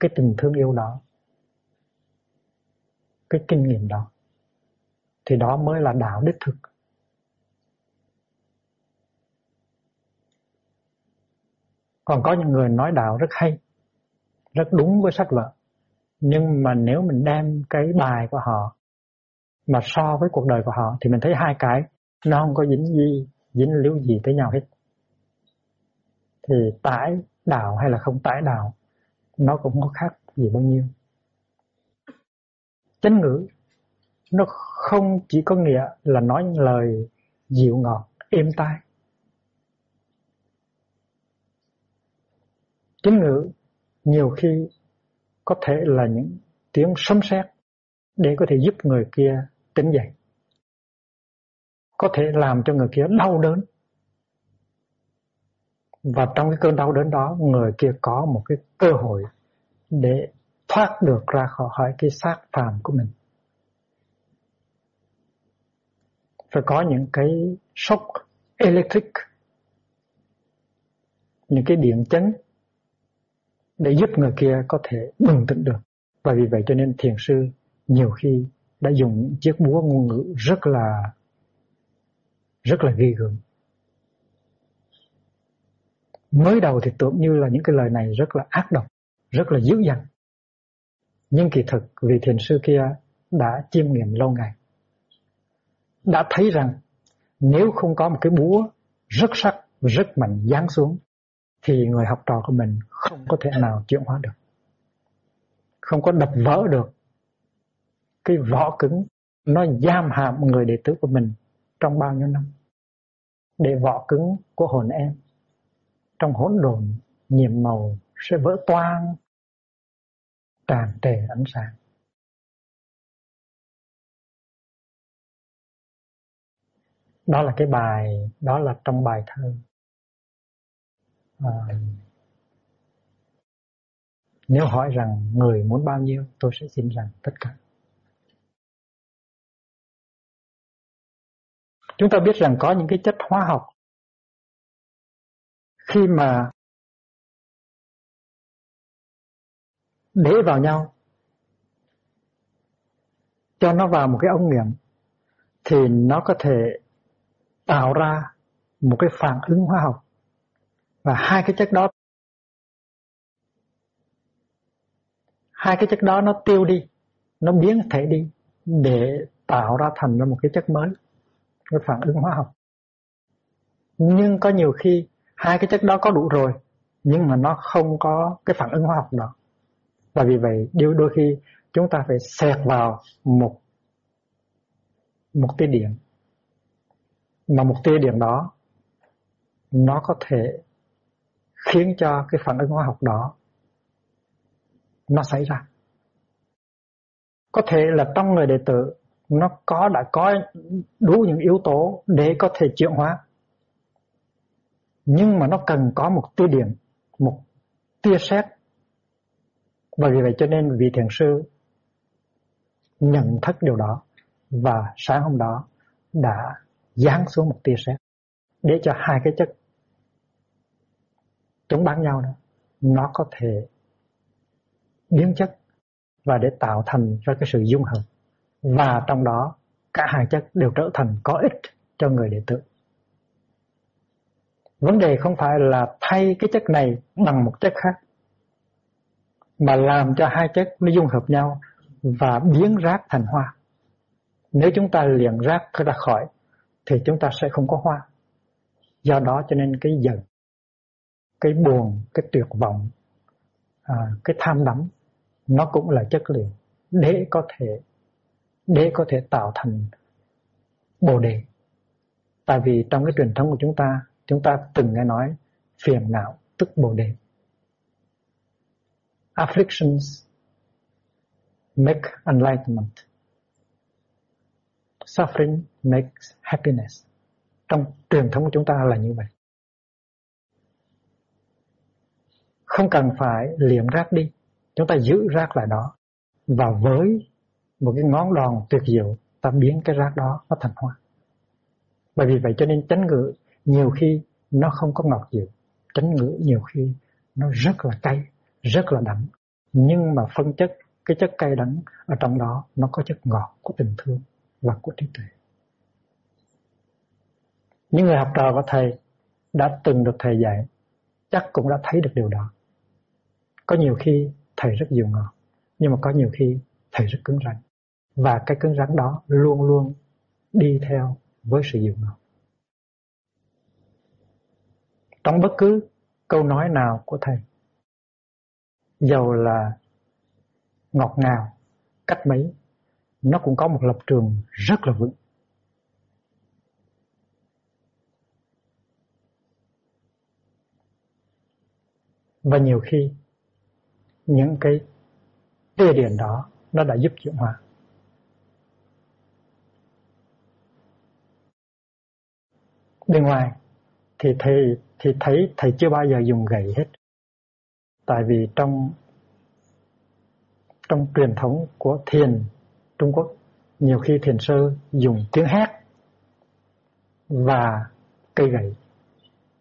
cái tình thương yêu đó, cái kinh nghiệm đó thì đó mới là đạo đích thực. Còn có những người nói đạo rất hay, rất đúng với sách vở, nhưng mà nếu mình đem cái bài của họ mà so với cuộc đời của họ thì mình thấy hai cái, nó không có dính gì, dính líu gì tới nhau hết. Thì tải đạo hay là không tải đạo, nó cũng có khác gì bao nhiêu. Chánh ngữ nó không chỉ có nghĩa là nói những lời dịu ngọt, êm tai. Chánh ngữ nhiều khi có thể là những tiếng sấm sét để có thể giúp người kia tỉnh dậy, có thể làm cho người kia đau đớn. Và trong cái cơn đau đớn đó, người kia có một cái cơ hội để thoát được ra khỏi cái xác phàm của mình. Phải có những cái sốc electric những cái điện chấn để giúp người kia có thể bừng tỉnh được. Và vì vậy cho nên thiền sư nhiều khi đã dùng những chiếc búa ngôn ngữ rất là rất là ghi gớm. Mới đầu thì tưởng như là những cái lời này rất là ác độc, rất là dữ dằn. Nhưng kỳ thực vì thiền sư kia đã chiêm nghiệm lâu ngày. Đã thấy rằng nếu không có một cái búa rất sắc, rất mạnh giáng xuống thì người học trò của mình không có thể nào chuyển hóa được. Không có đập vỡ được cái vỏ cứng nó giam hãm người đệ tử của mình trong bao nhiêu năm. Để vỏ cứng của hồn em trong hỗn độn nhiệm màu sẽ vỡ toang tràn trề ánh sáng. Đó là cái bài, đó là trong bài thơ. À, nếu hỏi rằng người muốn bao nhiêu tôi sẽ xin rằng tất cả. Chúng ta biết rằng có những cái chất hóa học. Khi mà để vào nhau cho nó vào một cái ống nghiệm thì nó có thể tạo ra một cái phản ứng hóa học. Và hai cái chất đó, hai cái chất đó nó tiêu đi, nó biến thể đi để tạo ra thành ra một cái chất mới cái phản ứng hóa học. Nhưng có nhiều khi hai cái chất đó có đủ rồi, nhưng mà nó không có cái phản ứng hóa học đó. Và vì vậy điều đôi khi chúng ta phải xẹt vào một một tia điện mà một tia điện đó, nó có thể khiến cho cái phản ứng hóa học đó nó xảy ra. Có thể là trong người đệ tử, nó có, đã có đủ những yếu tố để có thể chuyển hóa. Nhưng mà nó cần có một tia điện, một tia sét. Và vì vậy cho nên vị thiền sư nhận thức điều đó. Và sáng hôm đó đã giáng xuống một tia sét, để cho hai cái chất chống bán nhau đó, nó có thể biến chất và để tạo thành ra cái sự dung hợp. Và trong đó, cả hai chất đều trở thành có ích cho người đệ tử. Vấn đề không phải là thay cái chất này bằng một chất khác, mà làm cho hai chất nó dung hợp nhau và biến rác thành hoa. Nếu chúng ta liền rác ra khỏi thì chúng ta sẽ không có hoa. Do đó cho nên cái giận cái buồn cái tuyệt vọng à, cái tham đắm nó cũng là chất liệu để có thể để có thể tạo thành bồ đề. Tại vì trong cái truyền thống của chúng ta chúng ta từng nghe nói phiền não tức bồ đề. Afflictions make enlightenment suffering makes happiness. Trong truyền thống của chúng ta là như vậy. Không cần phải liệm rác đi. Chúng ta giữ rác lại đó. Và với một cái ngón đòn tuyệt diệu, ta biến cái rác đó nó thành hoa. Bởi vì vậy cho nên chánh ngữ nhiều khi nó không có ngọt dịu. Chánh ngữ nhiều khi nó rất là cay, rất là đắng. Nhưng mà phân chất, cái chất cay đắng ở trong đó nó có chất ngọt của tình thương và của trí tuệ. Những người học trò của thầy đã từng được thầy dạy, chắc cũng đã thấy được điều đó. Có nhiều khi thầy rất dịu ngọt, nhưng mà có nhiều khi thầy rất cứng rắn. Và cái cứng rắn đó luôn luôn đi theo với sự dịu ngọt. Trong bất cứ câu nói nào của thầy, dầu là ngọt ngào, cách mấy nó cũng có một lập trường rất là vững. Và nhiều khi, những cái tia điện đó nó đã giúp chuyển hóa. Bên ngoài thì thầy, thì thấy thầy chưa bao giờ dùng gậy hết. Tại vì trong trong truyền thống của thiền Trung Quốc. Nhiều khi thiền sư dùng tiếng hát và cây gậy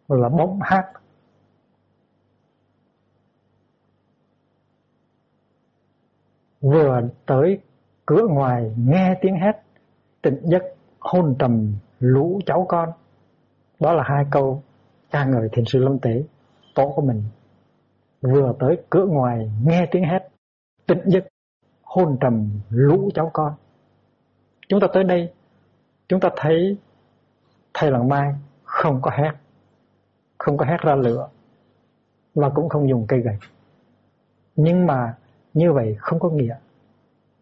là bóng hát. Vừa tới cửa ngoài nghe tiếng hét tỉnh giấc hôn trầm lũ cháu con. Đó là hai câu ca ngợi thiền sư lâm tế, tổ của mình. Vừa tới cửa ngoài nghe tiếng hét tỉnh giấc hôn trầm lũ cháu con. Chúng ta tới đây chúng ta thấy thầy làng mai không có hét không có hét ra lửa và cũng không dùng cây gậy. Nhưng mà như vậy không có nghĩa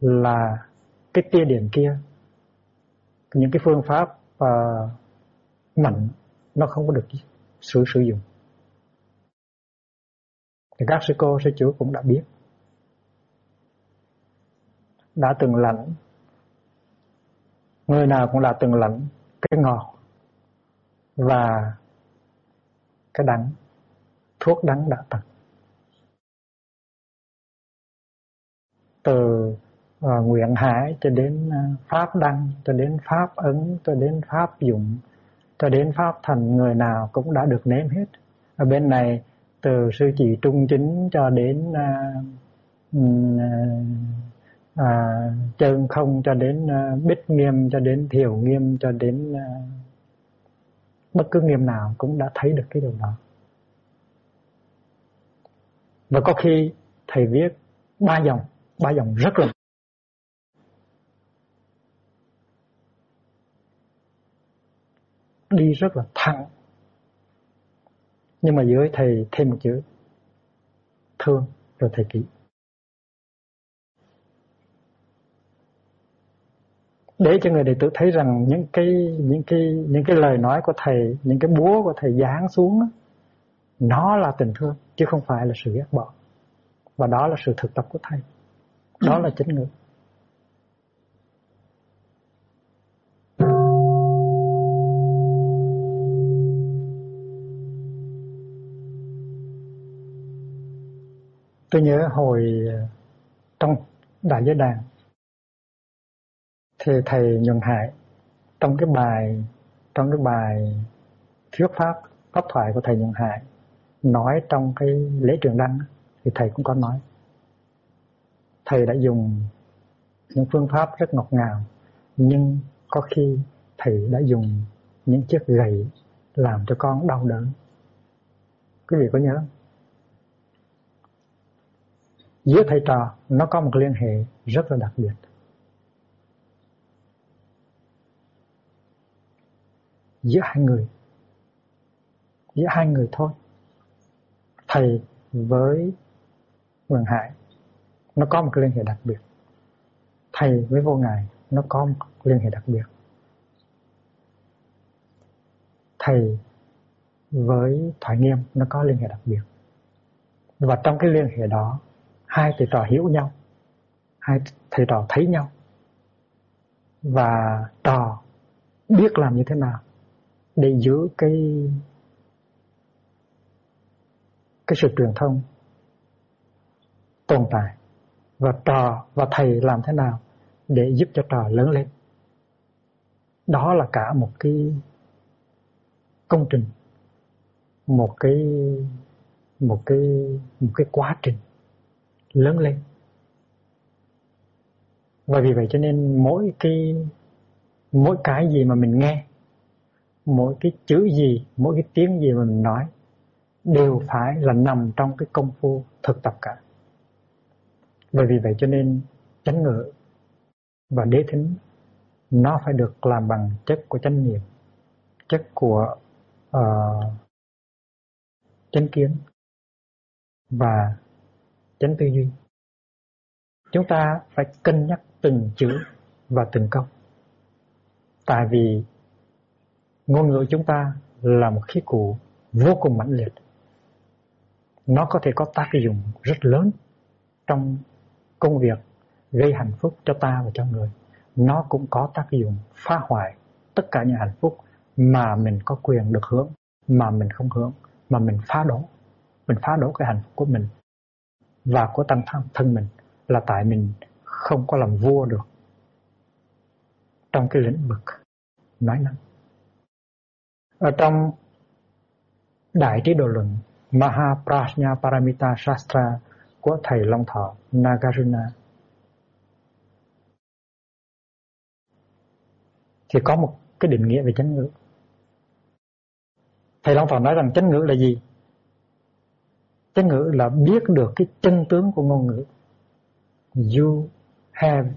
là cái tia điểm kia những cái phương pháp uh, mạnh nó không có được sử sử dụng. Thì các sư cô sư chủ cũng đã biết đã từng lãnh người nào cũng đã từng lãnh cái ngọt và cái đắng. Thuốc đắng đã tận từ uh, nguyện hải cho đến uh, pháp đăng cho đến pháp ấn cho đến pháp dụng cho đến pháp thành người nào cũng đã được nếm hết. Ở bên này từ sư chỉ trung chính cho đến uh, à, chân không cho đến à, bích nghiêm cho đến thiểu nghiêm cho đến à, bất cứ nghiêm nào cũng đã thấy được cái điều đó. Và có khi thầy viết ba dòng ba dòng rất là đi rất là thẳng. Nhưng mà dưới thầy thêm một chữ thương rồi thầy kỹ. Để cho người đệ tử thấy rằng những cái những cái những cái lời nói của thầy, những cái búa của thầy giáng xuống nó là tình thương, chứ không phải là sự ghét bỏ. Và đó là sự thực tập của thầy. Đó là chính ngữ tôi nhớ hồi ờ, trong đại giới đàn thì thầy nhuận hải, trong cái bài, trong cái bài thuyết pháp pháp thoại của thầy nhuận hải nói trong cái lễ trường đăng thì thầy cũng có nói, thầy đã dùng những phương pháp rất ngọt ngào, nhưng có khi thầy đã dùng những chiếc gậy làm cho con đau đớn. Quý vị có nhớ giữa thầy trò nó có một liên hệ rất là đặc biệt. Giữa hai người, giữa hai người thôi. Thầy với Hoàng Hải, nó có một cái liên hệ đặc biệt. Thầy với vô ngài, nó có một liên hệ đặc biệt. Thầy với thoại nghiêm, nó có liên hệ đặc biệt. Và trong cái liên hệ đó, hai thầy trò hiểu nhau, hai thầy trò thấy nhau. Và trò biết làm như thế nào để giữ cái cái sự truyền thông tồn tại và trò và thầy làm thế nào để giúp cho trò lớn lên. Đó là cả một cái công trình, một cái một cái một cái quá trình lớn lên. Và vì vậy cho nên mỗi cái mỗi cái gì mà mình nghe mỗi cái chữ gì mỗi cái tiếng gì mà mình nói đều phải là nằm trong cái công phu thực tập cả. Bởi vì vậy cho nên chánh ngữ và đế thính nó phải được làm bằng chất của chánh niệm chất của uh, chánh kiến và chánh tư duy. Chúng ta phải cân nhắc từng chữ và từng câu. Tại vì ngôn ngữ chúng ta là một khí cụ vô cùng mãnh liệt. Nó có thể có tác dụng rất lớn trong công việc gây hạnh phúc cho ta và cho người. Nó cũng có tác dụng phá hoại tất cả những hạnh phúc mà mình có quyền được hưởng, mà mình không hưởng, mà mình phá đổ. Mình phá đổ cái hạnh phúc của mình và của tăng thân thân mình là tại mình không có làm vua được trong cái lĩnh vực nói năng ở trong đại trí độ luận Mahaprajna Paramita Shastra của thầy Long Thọ Nagarjuna thì có một cái định nghĩa về chánh ngữ. Thầy Long Thọ nói rằng chánh ngữ là gì? Chánh ngữ là biết được cái chân tướng của ngôn ngữ. You have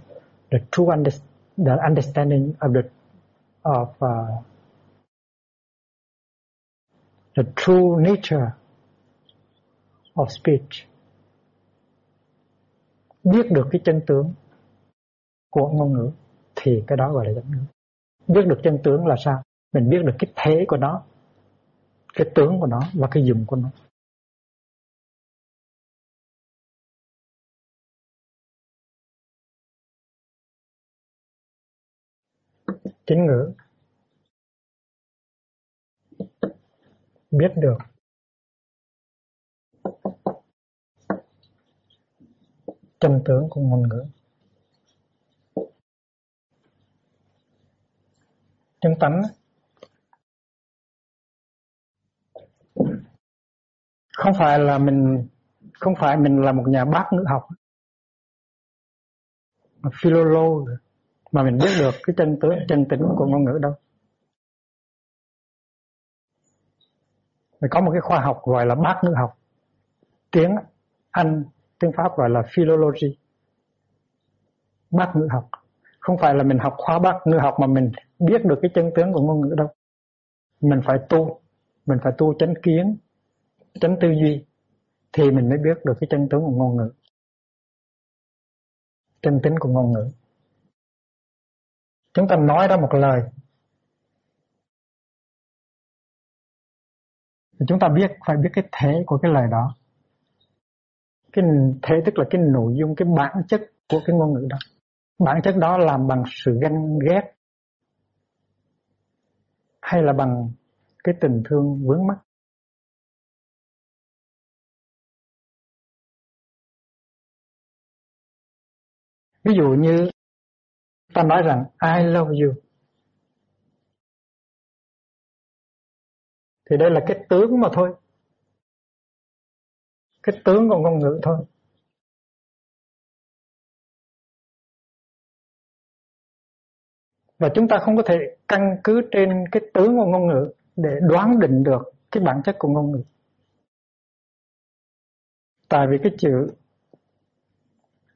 the true understanding, the understanding of the of uh, the true nature of speech. Biết được cái chân tướng của ngôn ngữ thì cái đó gọi là chánh ngữ. Biết được chân tướng là sao? Mình biết được cái thế của nó, cái tướng của nó và cái dùng của nó. Chính ngữ biết được. Chân tướng của ngôn ngữ. Chân tánh. Không phải là mình, không phải mình là một nhà bác ngữ học. Mà philolo mà mình biết được cái chân tướng, chân tính của ngôn ngữ đâu. Mình có một cái khoa học gọi là bác ngữ học. Tiếng Anh, tiếng Pháp gọi là philology. Bác ngữ học. Không phải là mình học khoa bác ngữ học mà mình biết được cái chân tướng của ngôn ngữ đâu. Mình phải tu. Mình phải tu chánh kiến, chánh tư duy thì mình mới biết được cái chân tướng của ngôn ngữ. Chân tính của ngôn ngữ. Chúng ta nói ra một lời. Thì chúng ta biết, phải biết cái thế của cái lời đó. Cái thế tức là cái nội dung, cái bản chất của cái ngôn ngữ đó. Bản chất đó làm bằng sự ganh ghét hay là bằng cái tình thương vướng mắc? Ví dụ như ta nói rằng, I love you. Thì đây là cái tướng mà thôi. Cái tướng của ngôn ngữ thôi. Và chúng ta không có thể căn cứ trên cái tướng của ngôn ngữ để đoán định được cái bản chất của ngôn ngữ. Tại vì cái chữ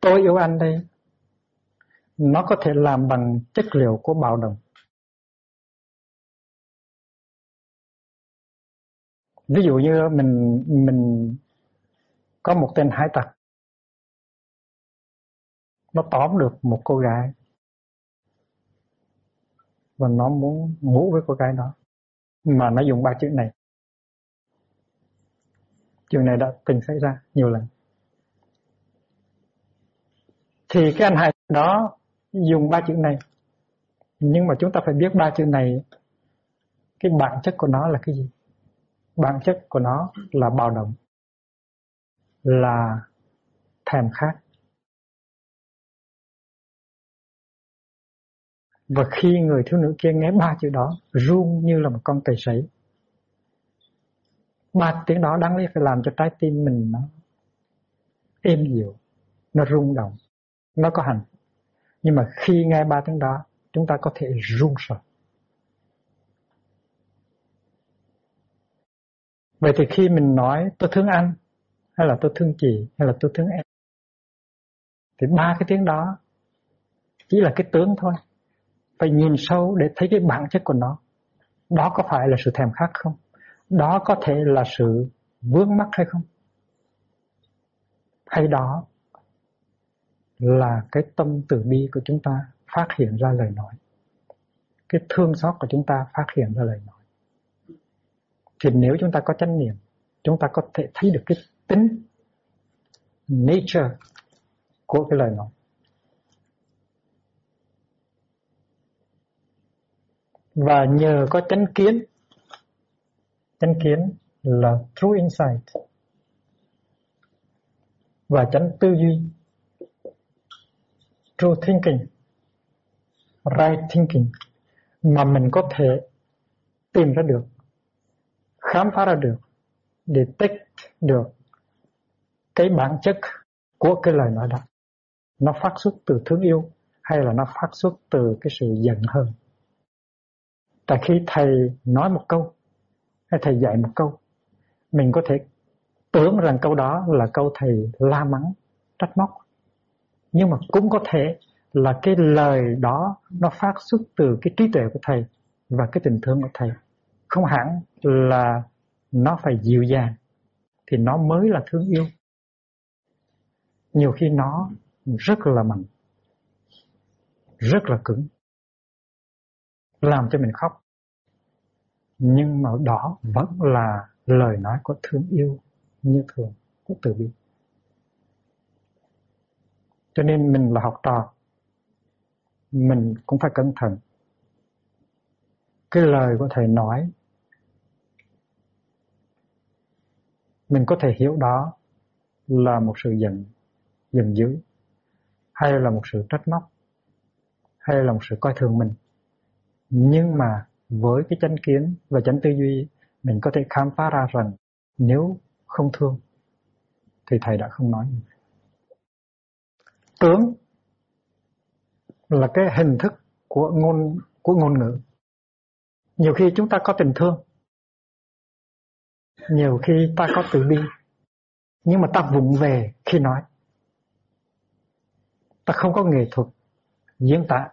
tôi yêu anh đây, nó có thể làm bằng chất liệu của bạo động. Ví dụ như mình mình có một tên hải tặc. Nó tóm được một cô gái. Và nó muốn ngủ với cô gái đó. Mà nó dùng ba chữ này. Chuyện này đã từng xảy ra nhiều lần. Thì cái anh hải đó dùng ba chữ này. Nhưng mà chúng ta phải biết ba chữ này, cái bản chất của nó là cái gì? Bản chất của nó là bạo động, là thèm khát. Và khi người thiếu nữ kia nghe ba chữ đó, run như là một con cầy sấy. Ba tiếng đó đáng lẽ phải làm cho trái tim mình nó êm dịu, nó rung động, nó có hành nhưng mà khi nghe ba tiếng đó, chúng ta có thể run sợ. Vậy thì khi mình nói, tôi thương anh hay là, tôi thương chị hay là, tôi thương em thì ba cái tiếng đó chỉ là cái tướng thôi. Phải nhìn sâu để thấy cái bản chất của nó. Đó có phải là sự thèm khát không? Đó có thể là sự vướng mắc hay không? Hay đó là cái tâm từ bi của chúng ta phát hiện ra lời nói. Cái thương xót của chúng ta phát hiện ra lời nói thì nếu chúng ta có chánh niệm, chúng ta có thể thấy được cái tính nature của cái lời nói. Và nhờ có chánh kiến chánh kiến là true insight và chánh tư duy, true thinking, right thinking mà mình có thể tìm ra được khám phá ra được, detect được cái bản chất của cái lời nói đó. Nó phát xuất từ thương yêu hay là nó phát xuất từ cái sự giận hờn? Tại khi thầy nói một câu, hay thầy dạy một câu, mình có thể tưởng rằng câu đó là câu thầy la mắng, trách móc. Nhưng mà cũng có thể là cái lời đó nó phát xuất từ cái trí tuệ của thầy và cái tình thương của thầy không hẳn là nó phải dịu dàng, thì nó mới là thương yêu. Nhiều khi nó rất là mạnh, rất là cứng, làm cho mình khóc. Nhưng mà đó vẫn là lời nói của thương yêu như thường của từ bi. Cho nên mình là học trò, mình cũng phải cẩn thận cái lời của thầy nói. Mình có thể hiểu đó là một sự giận giận dữ, hay là một sự trách móc, hay là một sự coi thường mình. Nhưng mà với cái chánh kiến và chánh tư duy, mình có thể khám phá ra rằng nếu không thương thì thầy đã không nói tướng là cái hình thức của ngôn của ngôn ngữ nhiều khi chúng ta có tình thương. Nhiều khi ta có từ bi. Nhưng mà ta vụng về khi nói. Ta không có nghệ thuật diễn tả.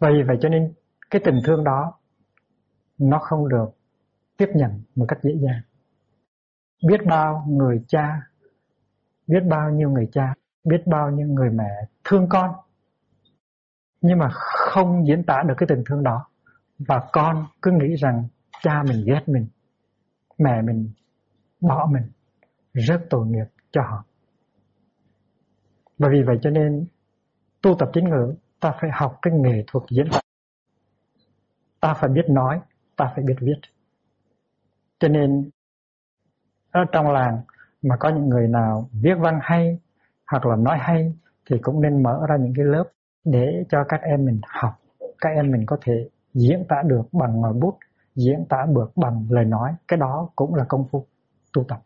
Vì vậy cho nên cái tình thương đó, nó không được tiếp nhận một cách dễ dàng. Biết bao người cha, biết bao nhiêu người cha, biết bao nhiêu người mẹ thương con, nhưng mà không diễn tả được cái tình thương đó và con cứ nghĩ rằng cha mình ghét mình, mẹ mình bỏ mình, rất tội nghiệp cho họ. Và vì vậy cho nên, tu tập chính ngữ ta phải học cái nghệ thuật diễn đạt ta phải biết nói, ta phải biết viết. Cho nên, ở trong làng mà có những người nào viết văn hay hoặc là nói hay thì cũng nên mở ra những cái lớp để cho các em mình học, các em mình có thể diễn tả được bằng ngòi bút, diễn tả được bằng lời nói. Cái đó cũng là công phu tu tập.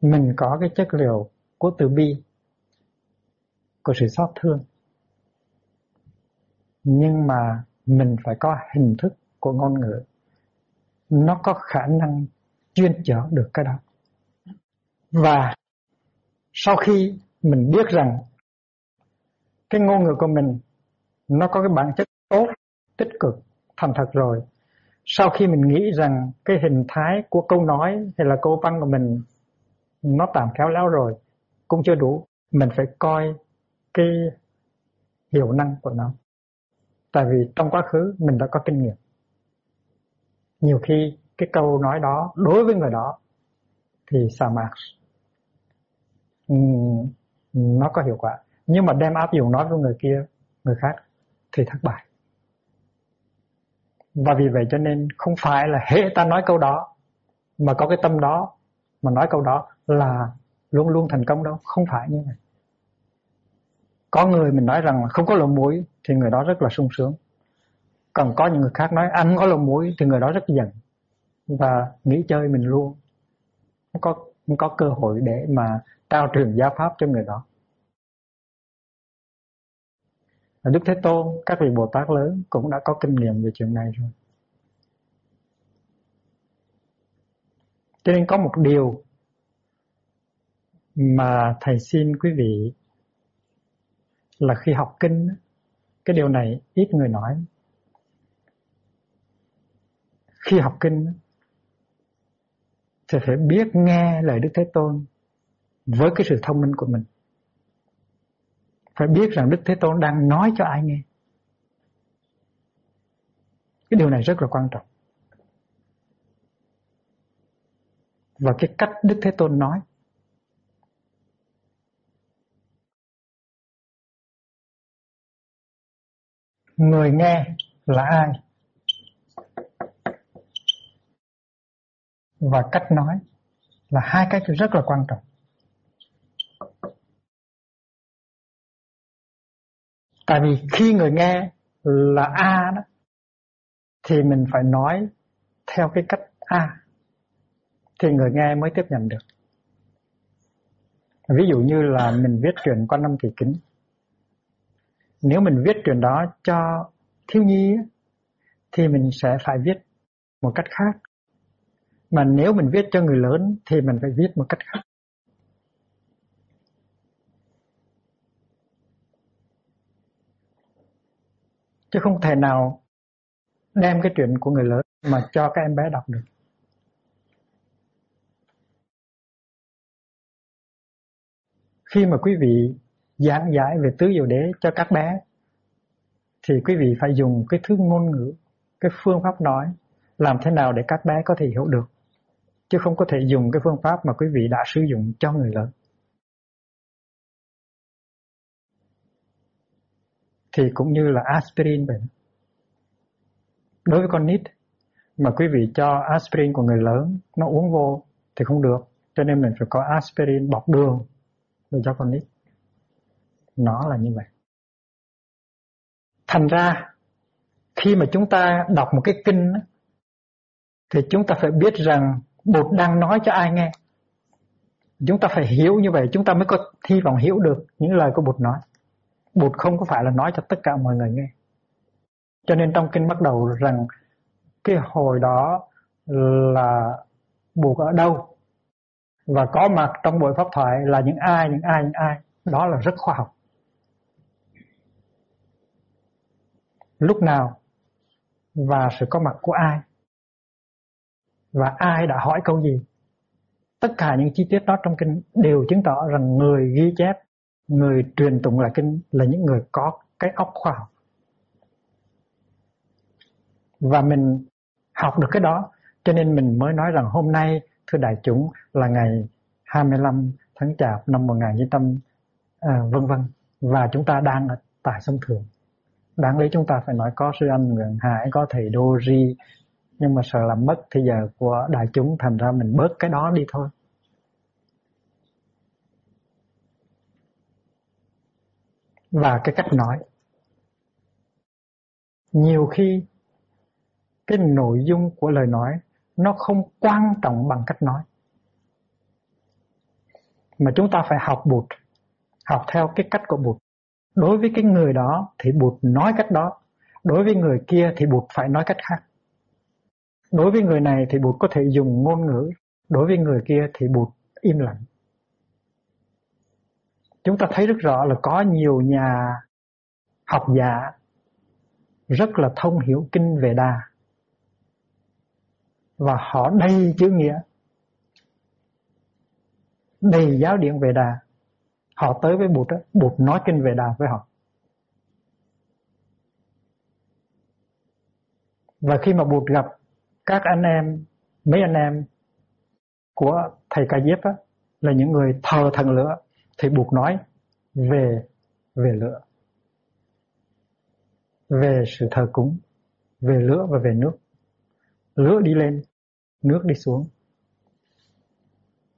Mình có cái chất liệu của từ bi, của sự xót thương. Nhưng mà mình phải có hình thức của ngôn ngữ. Nó có khả năng chuyên chở được cái đó. Và sau khi mình biết rằng cái ngôn ngữ của mình nó có cái bản chất tích cực, thành thật rồi. Sau khi mình nghĩ rằng cái hình thái của câu nói hay là câu văn của mình nó tạm khéo léo rồi, cũng chưa đủ, mình phải coi cái hiệu năng của nó. Tại vì trong quá khứ mình đã có kinh nghiệm. Nhiều khi cái câu nói đó đối với người đó thì sa mạc. Nó có hiệu quả. Nhưng mà đem áp dụng nói với người kia, người khác thì thất bại và vì vậy cho nên không phải là hệ ta nói câu đó, mà có cái tâm đó, mà nói câu đó là luôn luôn thành công đâu. Không phải như vậy. Có người mình nói rằng là không có lỗ mũi thì người đó rất là sung sướng. Còn có những người khác nói anh có lỗ mũi thì người đó rất giận và nghĩ chơi mình luôn. Không có không có cơ hội để mà trao truyền giáo pháp cho người đó. Đức Thế Tôn, các vị Bồ Tát lớn cũng đã có kinh nghiệm về chuyện này rồi. Cho nên có một điều mà Thầy xin quý vị là khi học kinh, cái điều này ít người nói. Khi học kinh thì phải biết nghe lời Đức Thế Tôn với cái sự thông minh của mình phải biết rằng Đức Thế Tôn đang nói cho ai nghe. Cái điều này rất là quan trọng. Và cái cách Đức Thế Tôn nói Người nghe là ai? Và cách nói là hai cái rất là quan trọng. Tại vì khi người nghe là a đó, thì mình phải nói theo cái cách a, thì người nghe mới tiếp nhận được. Ví dụ như là mình viết truyện qua năm kỳ kính. Nếu mình viết truyện đó cho thiếu nhi thì mình sẽ phải viết một cách khác. Mà nếu mình viết cho người lớn, thì mình phải viết một cách khác. Chứ không thể nào đem cái chuyện của người lớn mà cho các em bé đọc được. Khi mà quý vị giảng giải về tứ diệu đế cho các bé, thì quý vị phải dùng cái thứ ngôn ngữ, cái phương pháp nói làm thế nào để các bé có thể hiểu được, chứ không có thể dùng cái phương pháp mà quý vị đã sử dụng cho người lớn. Thì cũng như là aspirin vậy. Đối với con nít, mà quý vị cho aspirin của người lớn, nó uống vô thì không được. Cho nên mình phải có aspirin bọc đường để cho con nít. Nó là như vậy. Thành ra, khi mà chúng ta đọc một cái kinh thì chúng ta phải biết rằng Bụt đang nói cho ai nghe. Chúng ta phải hiểu như vậy, chúng ta mới có hy vọng hiểu được những lời của Bụt nói. Bụt không có phải là nói cho tất cả mọi người nghe. Cho nên trong kinh bắt đầu rằng cái hồi đó là Bụt ở đâu và có mặt trong buổi pháp thoại là những ai, những ai, những ai. Đó là rất khoa học. Lúc nào và sự có mặt của ai và ai đã hỏi câu gì. Tất cả những chi tiết đó trong kinh đều chứng tỏ rằng người ghi chép người truyền tụng lại kinh là những người có cái óc khoa học. Và mình học được cái đó cho nên mình mới nói rằng hôm nay thưa đại chúng là ngày 25 tháng Chạp năm 1900 à, vân vân. Và chúng ta đang ở tại sông Thường đáng lý chúng ta phải nói có sư anh Nguyễn Hải có thầy Đô Ri. Nhưng mà sợ làm mất thì giờ của đại chúng thành ra mình bớt cái đó đi thôi. Và cái cách nói. Nhiều khi, cái nội dung của lời nói nó không quan trọng bằng cách nói. Mà chúng ta phải học bụt, học theo cái cách của bụt. Đối với cái người đó thì bụt nói cách đó. Đối với người kia thì bụt phải nói cách khác. Đối với người này thì bụt có thể dùng ngôn ngữ. Đối với người kia thì bụt im lặng chúng ta thấy rất rõ là có nhiều nhà học giả rất là thông hiểu kinh về đà và họ đầy chữ nghĩa đầy giáo điện về đà họ tới với bụt đó bụt nói kinh về đà với họ. Và khi mà bụt gặp các anh em mấy anh em của thầy ca diếp á, là những người thờ thần lửa thì buộc nói về về lửa. Về sự thờ cúng về lửa và về nước. Lửa đi lên nước đi xuống.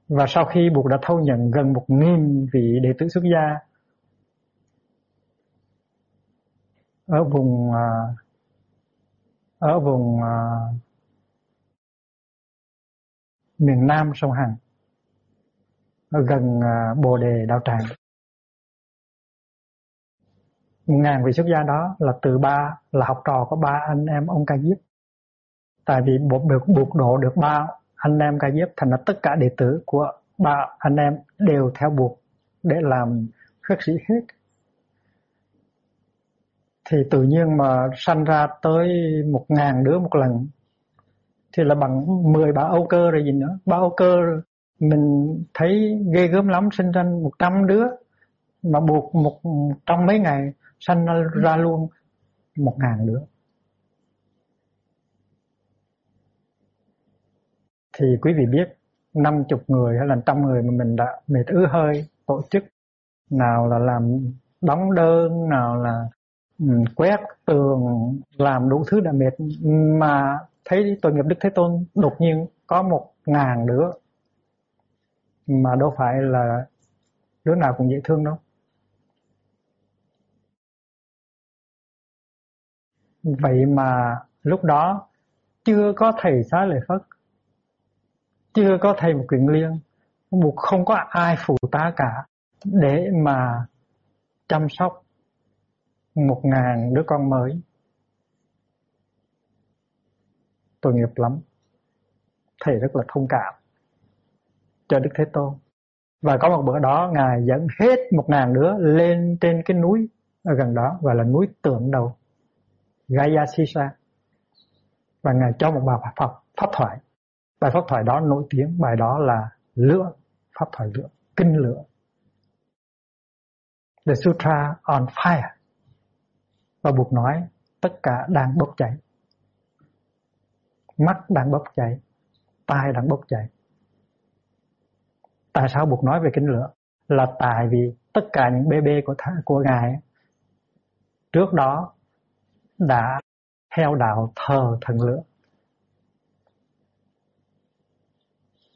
Và sau khi buộc đã thâu nhận gần một nghìn vị đệ tử xuất gia ở vùng à, ở vùng uh, miền Nam sông Hằng ở gần à, Bồ Đề Đạo Tràng. Ngàn vị xuất gia đó là từ ba, là học trò của ba anh em ông ca diếp. Tại vì buộc được, buộc độ được ba anh em ca diếp thành là tất cả đệ tử của ba anh em đều theo buộc để làm khất sĩ hết. Thì tự nhiên mà sanh ra tới một ngàn đứa một lần, thì là bằng 10 bà Âu cơ rồi gì nữa. Ba Âu cơ mình thấy ghê gớm lắm, sinh ra một trăm đứa, mà buộc một trong mấy ngày, sanh ra luôn một ngàn đứa. Thì quý vị biết, năm chục người hay là trăm người mà mình đã mệt ứ hơi, tổ chức, nào là làm đóng đơn, nào là ừ, quét tường, làm đủ thứ đã mệt, mà thấy tội nghiệp đức thế tôn đột nhiên có một ngàn đứa mà đâu phải là đứa nào cũng dễ thương đâu. Vậy mà lúc đó chưa có thầy xá lợi phất, chưa có thầy một quyển liên buộc không có ai phụ tá cả, để mà chăm sóc một ngàn đứa con mới. Tội nghiệp lắm. Thầy rất là thông cảm cho đức thế tôn. Và có một bữa đó, ngài dẫn hết một ngàn đứa lên trên cái núi ở gần đó gọi là núi tượng đầu Gaya Sisa và ngài cho một bài pháp pháp thoại. Bài pháp thoại đó nổi tiếng, bài đó là lửa, pháp thoại lửa, kinh lửa. The Sutra on Fire. Và buộc nói, tất cả đang bốc cháy. Mắt đang bốc cháy, tai đang bốc cháy tại sao buộc nói về kính lửa? Là tại vì tất cả những bê bê của của ngài trước đó đã theo đạo thờ thần lửa.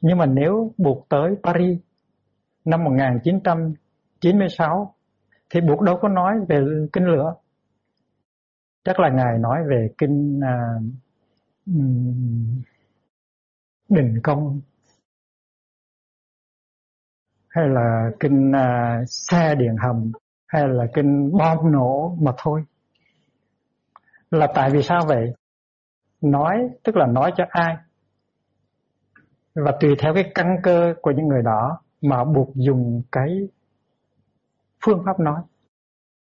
Nhưng mà nếu buộc tới Paris năm 1996 thì buộc đâu có nói về kinh lửa. Chắc là ngài nói về kinh à, đình công hay là kinh à, xe điện hầm hay là kinh bom nổ mà thôi. Là tại vì sao vậy? Nói tức là nói cho ai? Và tùy theo cái căn cơ của những người đó mà buộc dùng cái phương pháp nói.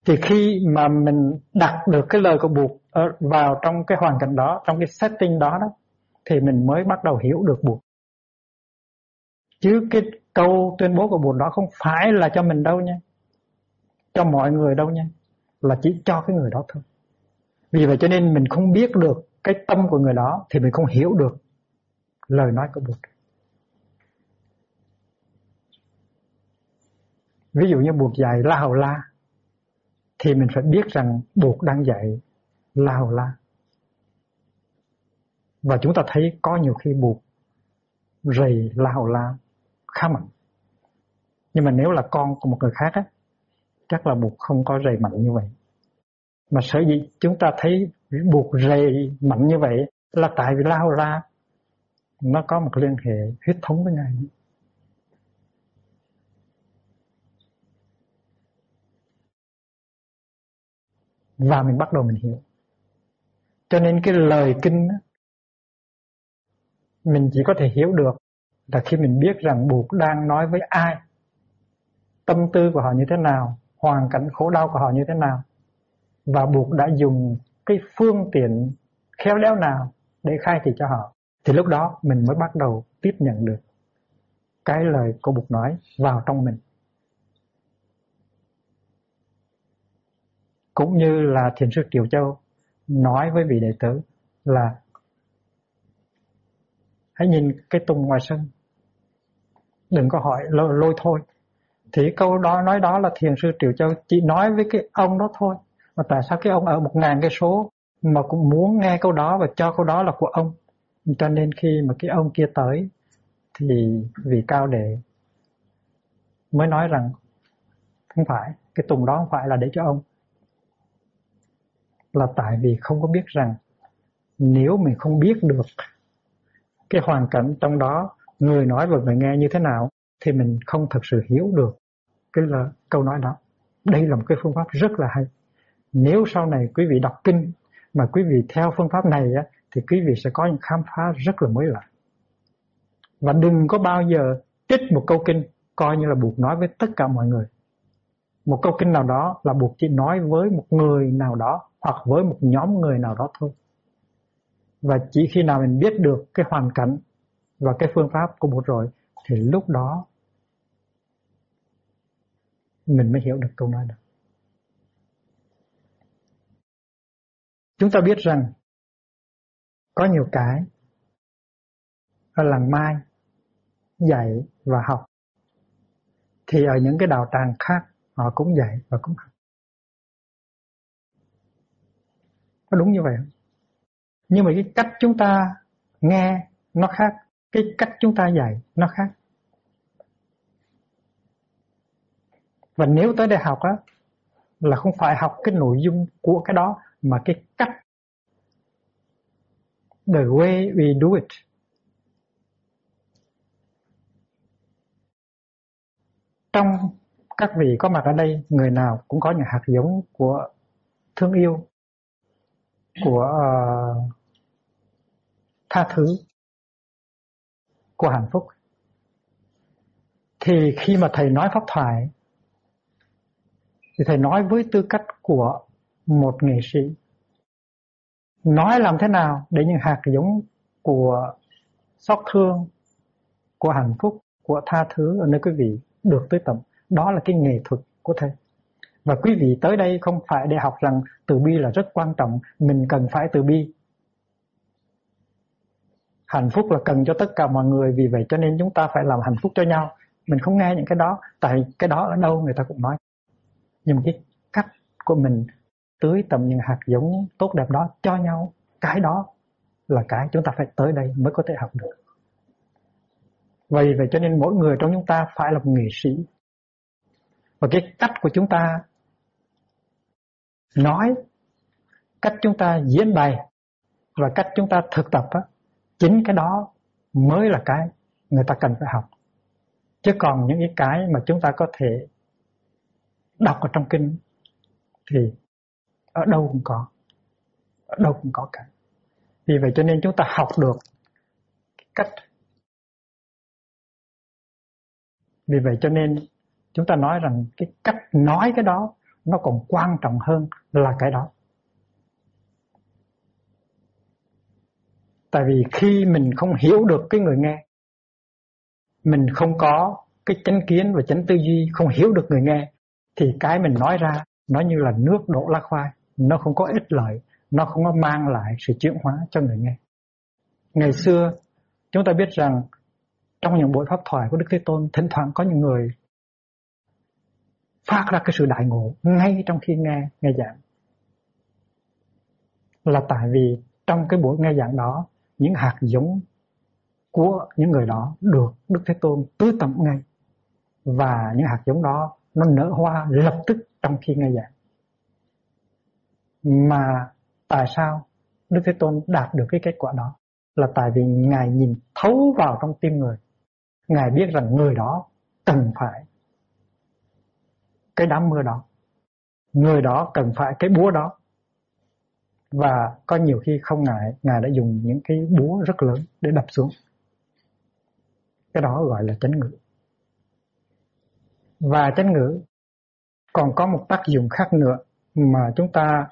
Thì khi mà mình đặt được cái lời của buộc vào trong cái hoàn cảnh đó trong cái setting đó đó thì mình mới bắt đầu hiểu được buộc. Chứ cái câu tuyên bố của buộc đó không phải là cho mình đâu nha. Cho mọi người đâu nha. Là chỉ cho cái người đó thôi. Vì vậy cho nên mình không biết được cái tâm của người đó thì mình không hiểu được lời nói của Bụt ví dụ như Bụt dạy la hầu la thì mình phải biết rằng Bụt đang dạy lao la. Và chúng ta thấy có nhiều khi Bụt rầy lao la khá mạnh. Nhưng mà nếu là con của một người khác á, chắc là buộc không có rầy mạnh như vậy. Mà sở dĩ chúng ta thấy buộc rầy mạnh như vậy là tại vì lao ra nó có một liên hệ huyết thống với ngài. Và mình bắt đầu mình hiểu. Cho nên cái lời kinh mình chỉ có thể hiểu được là khi mình biết rằng buộc đang nói với ai, tâm tư của họ như thế nào, hoàn cảnh khổ đau của họ như thế nào, và buộc đã dùng cái phương tiện khéo léo nào để khai thị cho họ, thì lúc đó mình mới bắt đầu tiếp nhận được cái lời của Bụt nói vào trong mình. Cũng như là Thiền sư Kiều Châu nói với vị đệ tử là, hãy nhìn cái tùng ngoài sân đừng có hỏi lôi, lôi thôi. Thì câu đó nói đó là thiền sư Triệu Châu chỉ nói với cái ông đó thôi. Mà tại sao cái ông ở một ngàn cái số mà cũng muốn nghe câu đó và cho câu đó là của ông? Cho nên khi mà cái ông kia tới thì vị cao đệ mới nói rằng không phải cái tùng đó không phải là để cho ông. Là tại vì không có biết rằng nếu mình không biết được cái hoàn cảnh trong đó người nói và người nghe như thế nào thì mình không thật sự hiểu được cái là câu nói đó. Đây là một cái phương pháp rất là hay. Nếu sau này quý vị đọc kinh mà quý vị theo phương pháp này á, thì quý vị sẽ có những khám phá rất là mới lạ. Và đừng có bao giờ trích một câu kinh coi như là buộc nói với tất cả mọi người. Một câu kinh nào đó là buộc chỉ nói với một người nào đó hoặc với một nhóm người nào đó thôi. Và chỉ khi nào mình biết được cái hoàn cảnh và cái phương pháp của Bụt rồi thì lúc đó mình mới hiểu được câu nói đó. Chúng ta biết rằng có nhiều cái ở làng Mai dạy và học thì ở những cái đạo tràng khác họ cũng dạy và cũng học. Có đúng như vậy không? Nhưng mà cái cách chúng ta nghe nó khác, cái cách chúng ta dạy nó khác. Và nếu tới đây học á là không phải học cái nội dung của cái đó mà cái cách the way we do it. Trong các vị có mặt ở đây, người nào cũng có những hạt giống của thương yêu, của uh, tha thứ, của hạnh phúc. Thì khi mà thầy nói pháp thoại, thì thầy nói với tư cách của một nghệ sĩ. Nói làm thế nào để những hạt giống của xót thương, của hạnh phúc, của tha thứ ở nơi quý vị được tới tận, đó là cái nghệ thuật của thầy. Và quý vị tới đây không phải để học rằng từ bi là rất quan trọng, mình cần phải từ bi hạnh phúc là cần cho tất cả mọi người, vì vậy cho nên chúng ta phải làm hạnh phúc cho nhau. Mình không nghe những cái đó, tại cái đó ở đâu người ta cũng nói. Nhưng cái cách của mình tưới tầm những hạt giống tốt đẹp đó cho nhau, cái đó là cái chúng ta phải tới đây mới có thể học được. Vì vậy cho nên mỗi người trong chúng ta phải là một nghệ sĩ. Và cái cách của chúng ta nói, cách chúng ta diễn bày và cách chúng ta thực tập đó chính cái đó mới là cái người ta cần phải học. Chứ còn những cái cái mà chúng ta có thể đọc ở trong kinh thì ở đâu cũng có, ở đâu cũng có cả. Vì vậy cho nên chúng ta học được cách. Vì vậy cho nên chúng ta nói rằng cái cách nói cái đó nó còn quan trọng hơn là cái đó. Tại vì khi mình không hiểu được cái người nghe, mình không có cái chánh kiến và chánh tư duy, không hiểu được người nghe, thì cái mình nói ra, nó như là nước đổ lá khoai. Nó không có ích lợi, nó không có mang lại sự chuyển hóa cho người nghe. Ngày xưa, chúng ta biết rằng trong những buổi pháp thoại của Đức Thế Tôn, thỉnh thoảng có những người phát ra cái sự đại ngộ ngay trong khi nghe nghe giảng. Là tại vì trong cái buổi nghe giảng đó những hạt giống của những người đó được Đức Thế Tôn tưới tẩm ngay. Và những hạt giống đó nó nở hoa lập tức trong khi nghe giảng. Mà tại sao Đức Thế Tôn đạt được cái kết quả đó? Là tại vì Ngài nhìn thấu vào trong tim người. Ngài biết rằng người đó cần phải cái đám mưa đó. Người đó cần phải cái búa đó và có nhiều khi không ngại Ngài đã dùng những cái búa rất lớn để đập xuống. Cái đó gọi là chánh ngữ. Và chánh ngữ còn có một tác dụng khác nữa mà chúng ta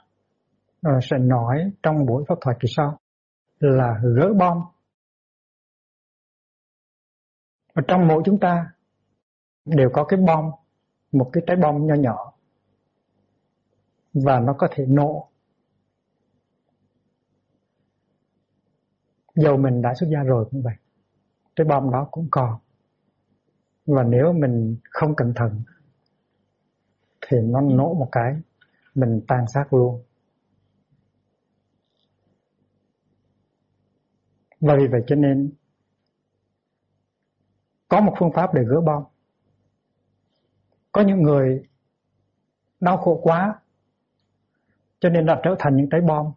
uh, sẽ nói trong buổi pháp thoại kỳ sau là gỡ bom. Và trong mỗi chúng ta đều có cái bom, một cái trái bom nho nhỏ. Và nó có thể nổ. Dầu mình đã xuất gia rồi cũng vậy, cái bom đó cũng còn. Và nếu mình không cẩn thận thì nó nổ một cái, mình tan xác luôn. Và vì vậy cho nên có một phương pháp để gỡ bom. Có những người đau khổ quá cho nên đã trở thành những trái bom.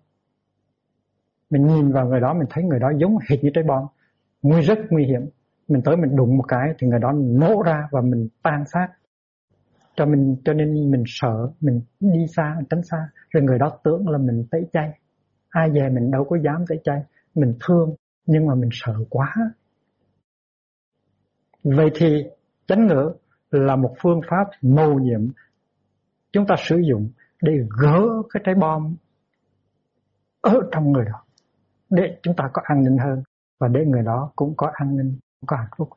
Mình nhìn vào người đó mình thấy người đó giống hệt như trái bom, nguy rất nguy hiểm. Mình tới mình đụng một cái thì người đó nổ ra và mình tan xác. Cho mình cho nên mình sợ, mình đi xa, tránh xa. Rồi người đó tưởng là mình tẩy chay. Ai về mình đâu có dám tẩy chay. Mình thương nhưng mà mình sợ quá. Vậy thì chánh ngữ là một phương pháp mầu nhiệm chúng ta sử dụng để gỡ cái trái bom ở trong người đó để chúng ta có an ninh hơn, và để người đó cũng có an ninh có hạnh phúc.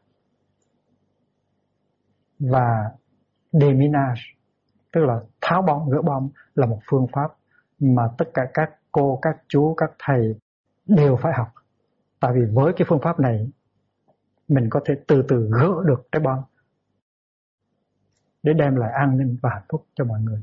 Và deminage tức là tháo bom, gỡ bom là một phương pháp mà tất cả các cô, các chú, các thầy đều phải học. Tại vì với cái phương pháp này, mình có thể từ từ gỡ được trái bom, để đem lại an ninh và hạnh phúc cho mọi người.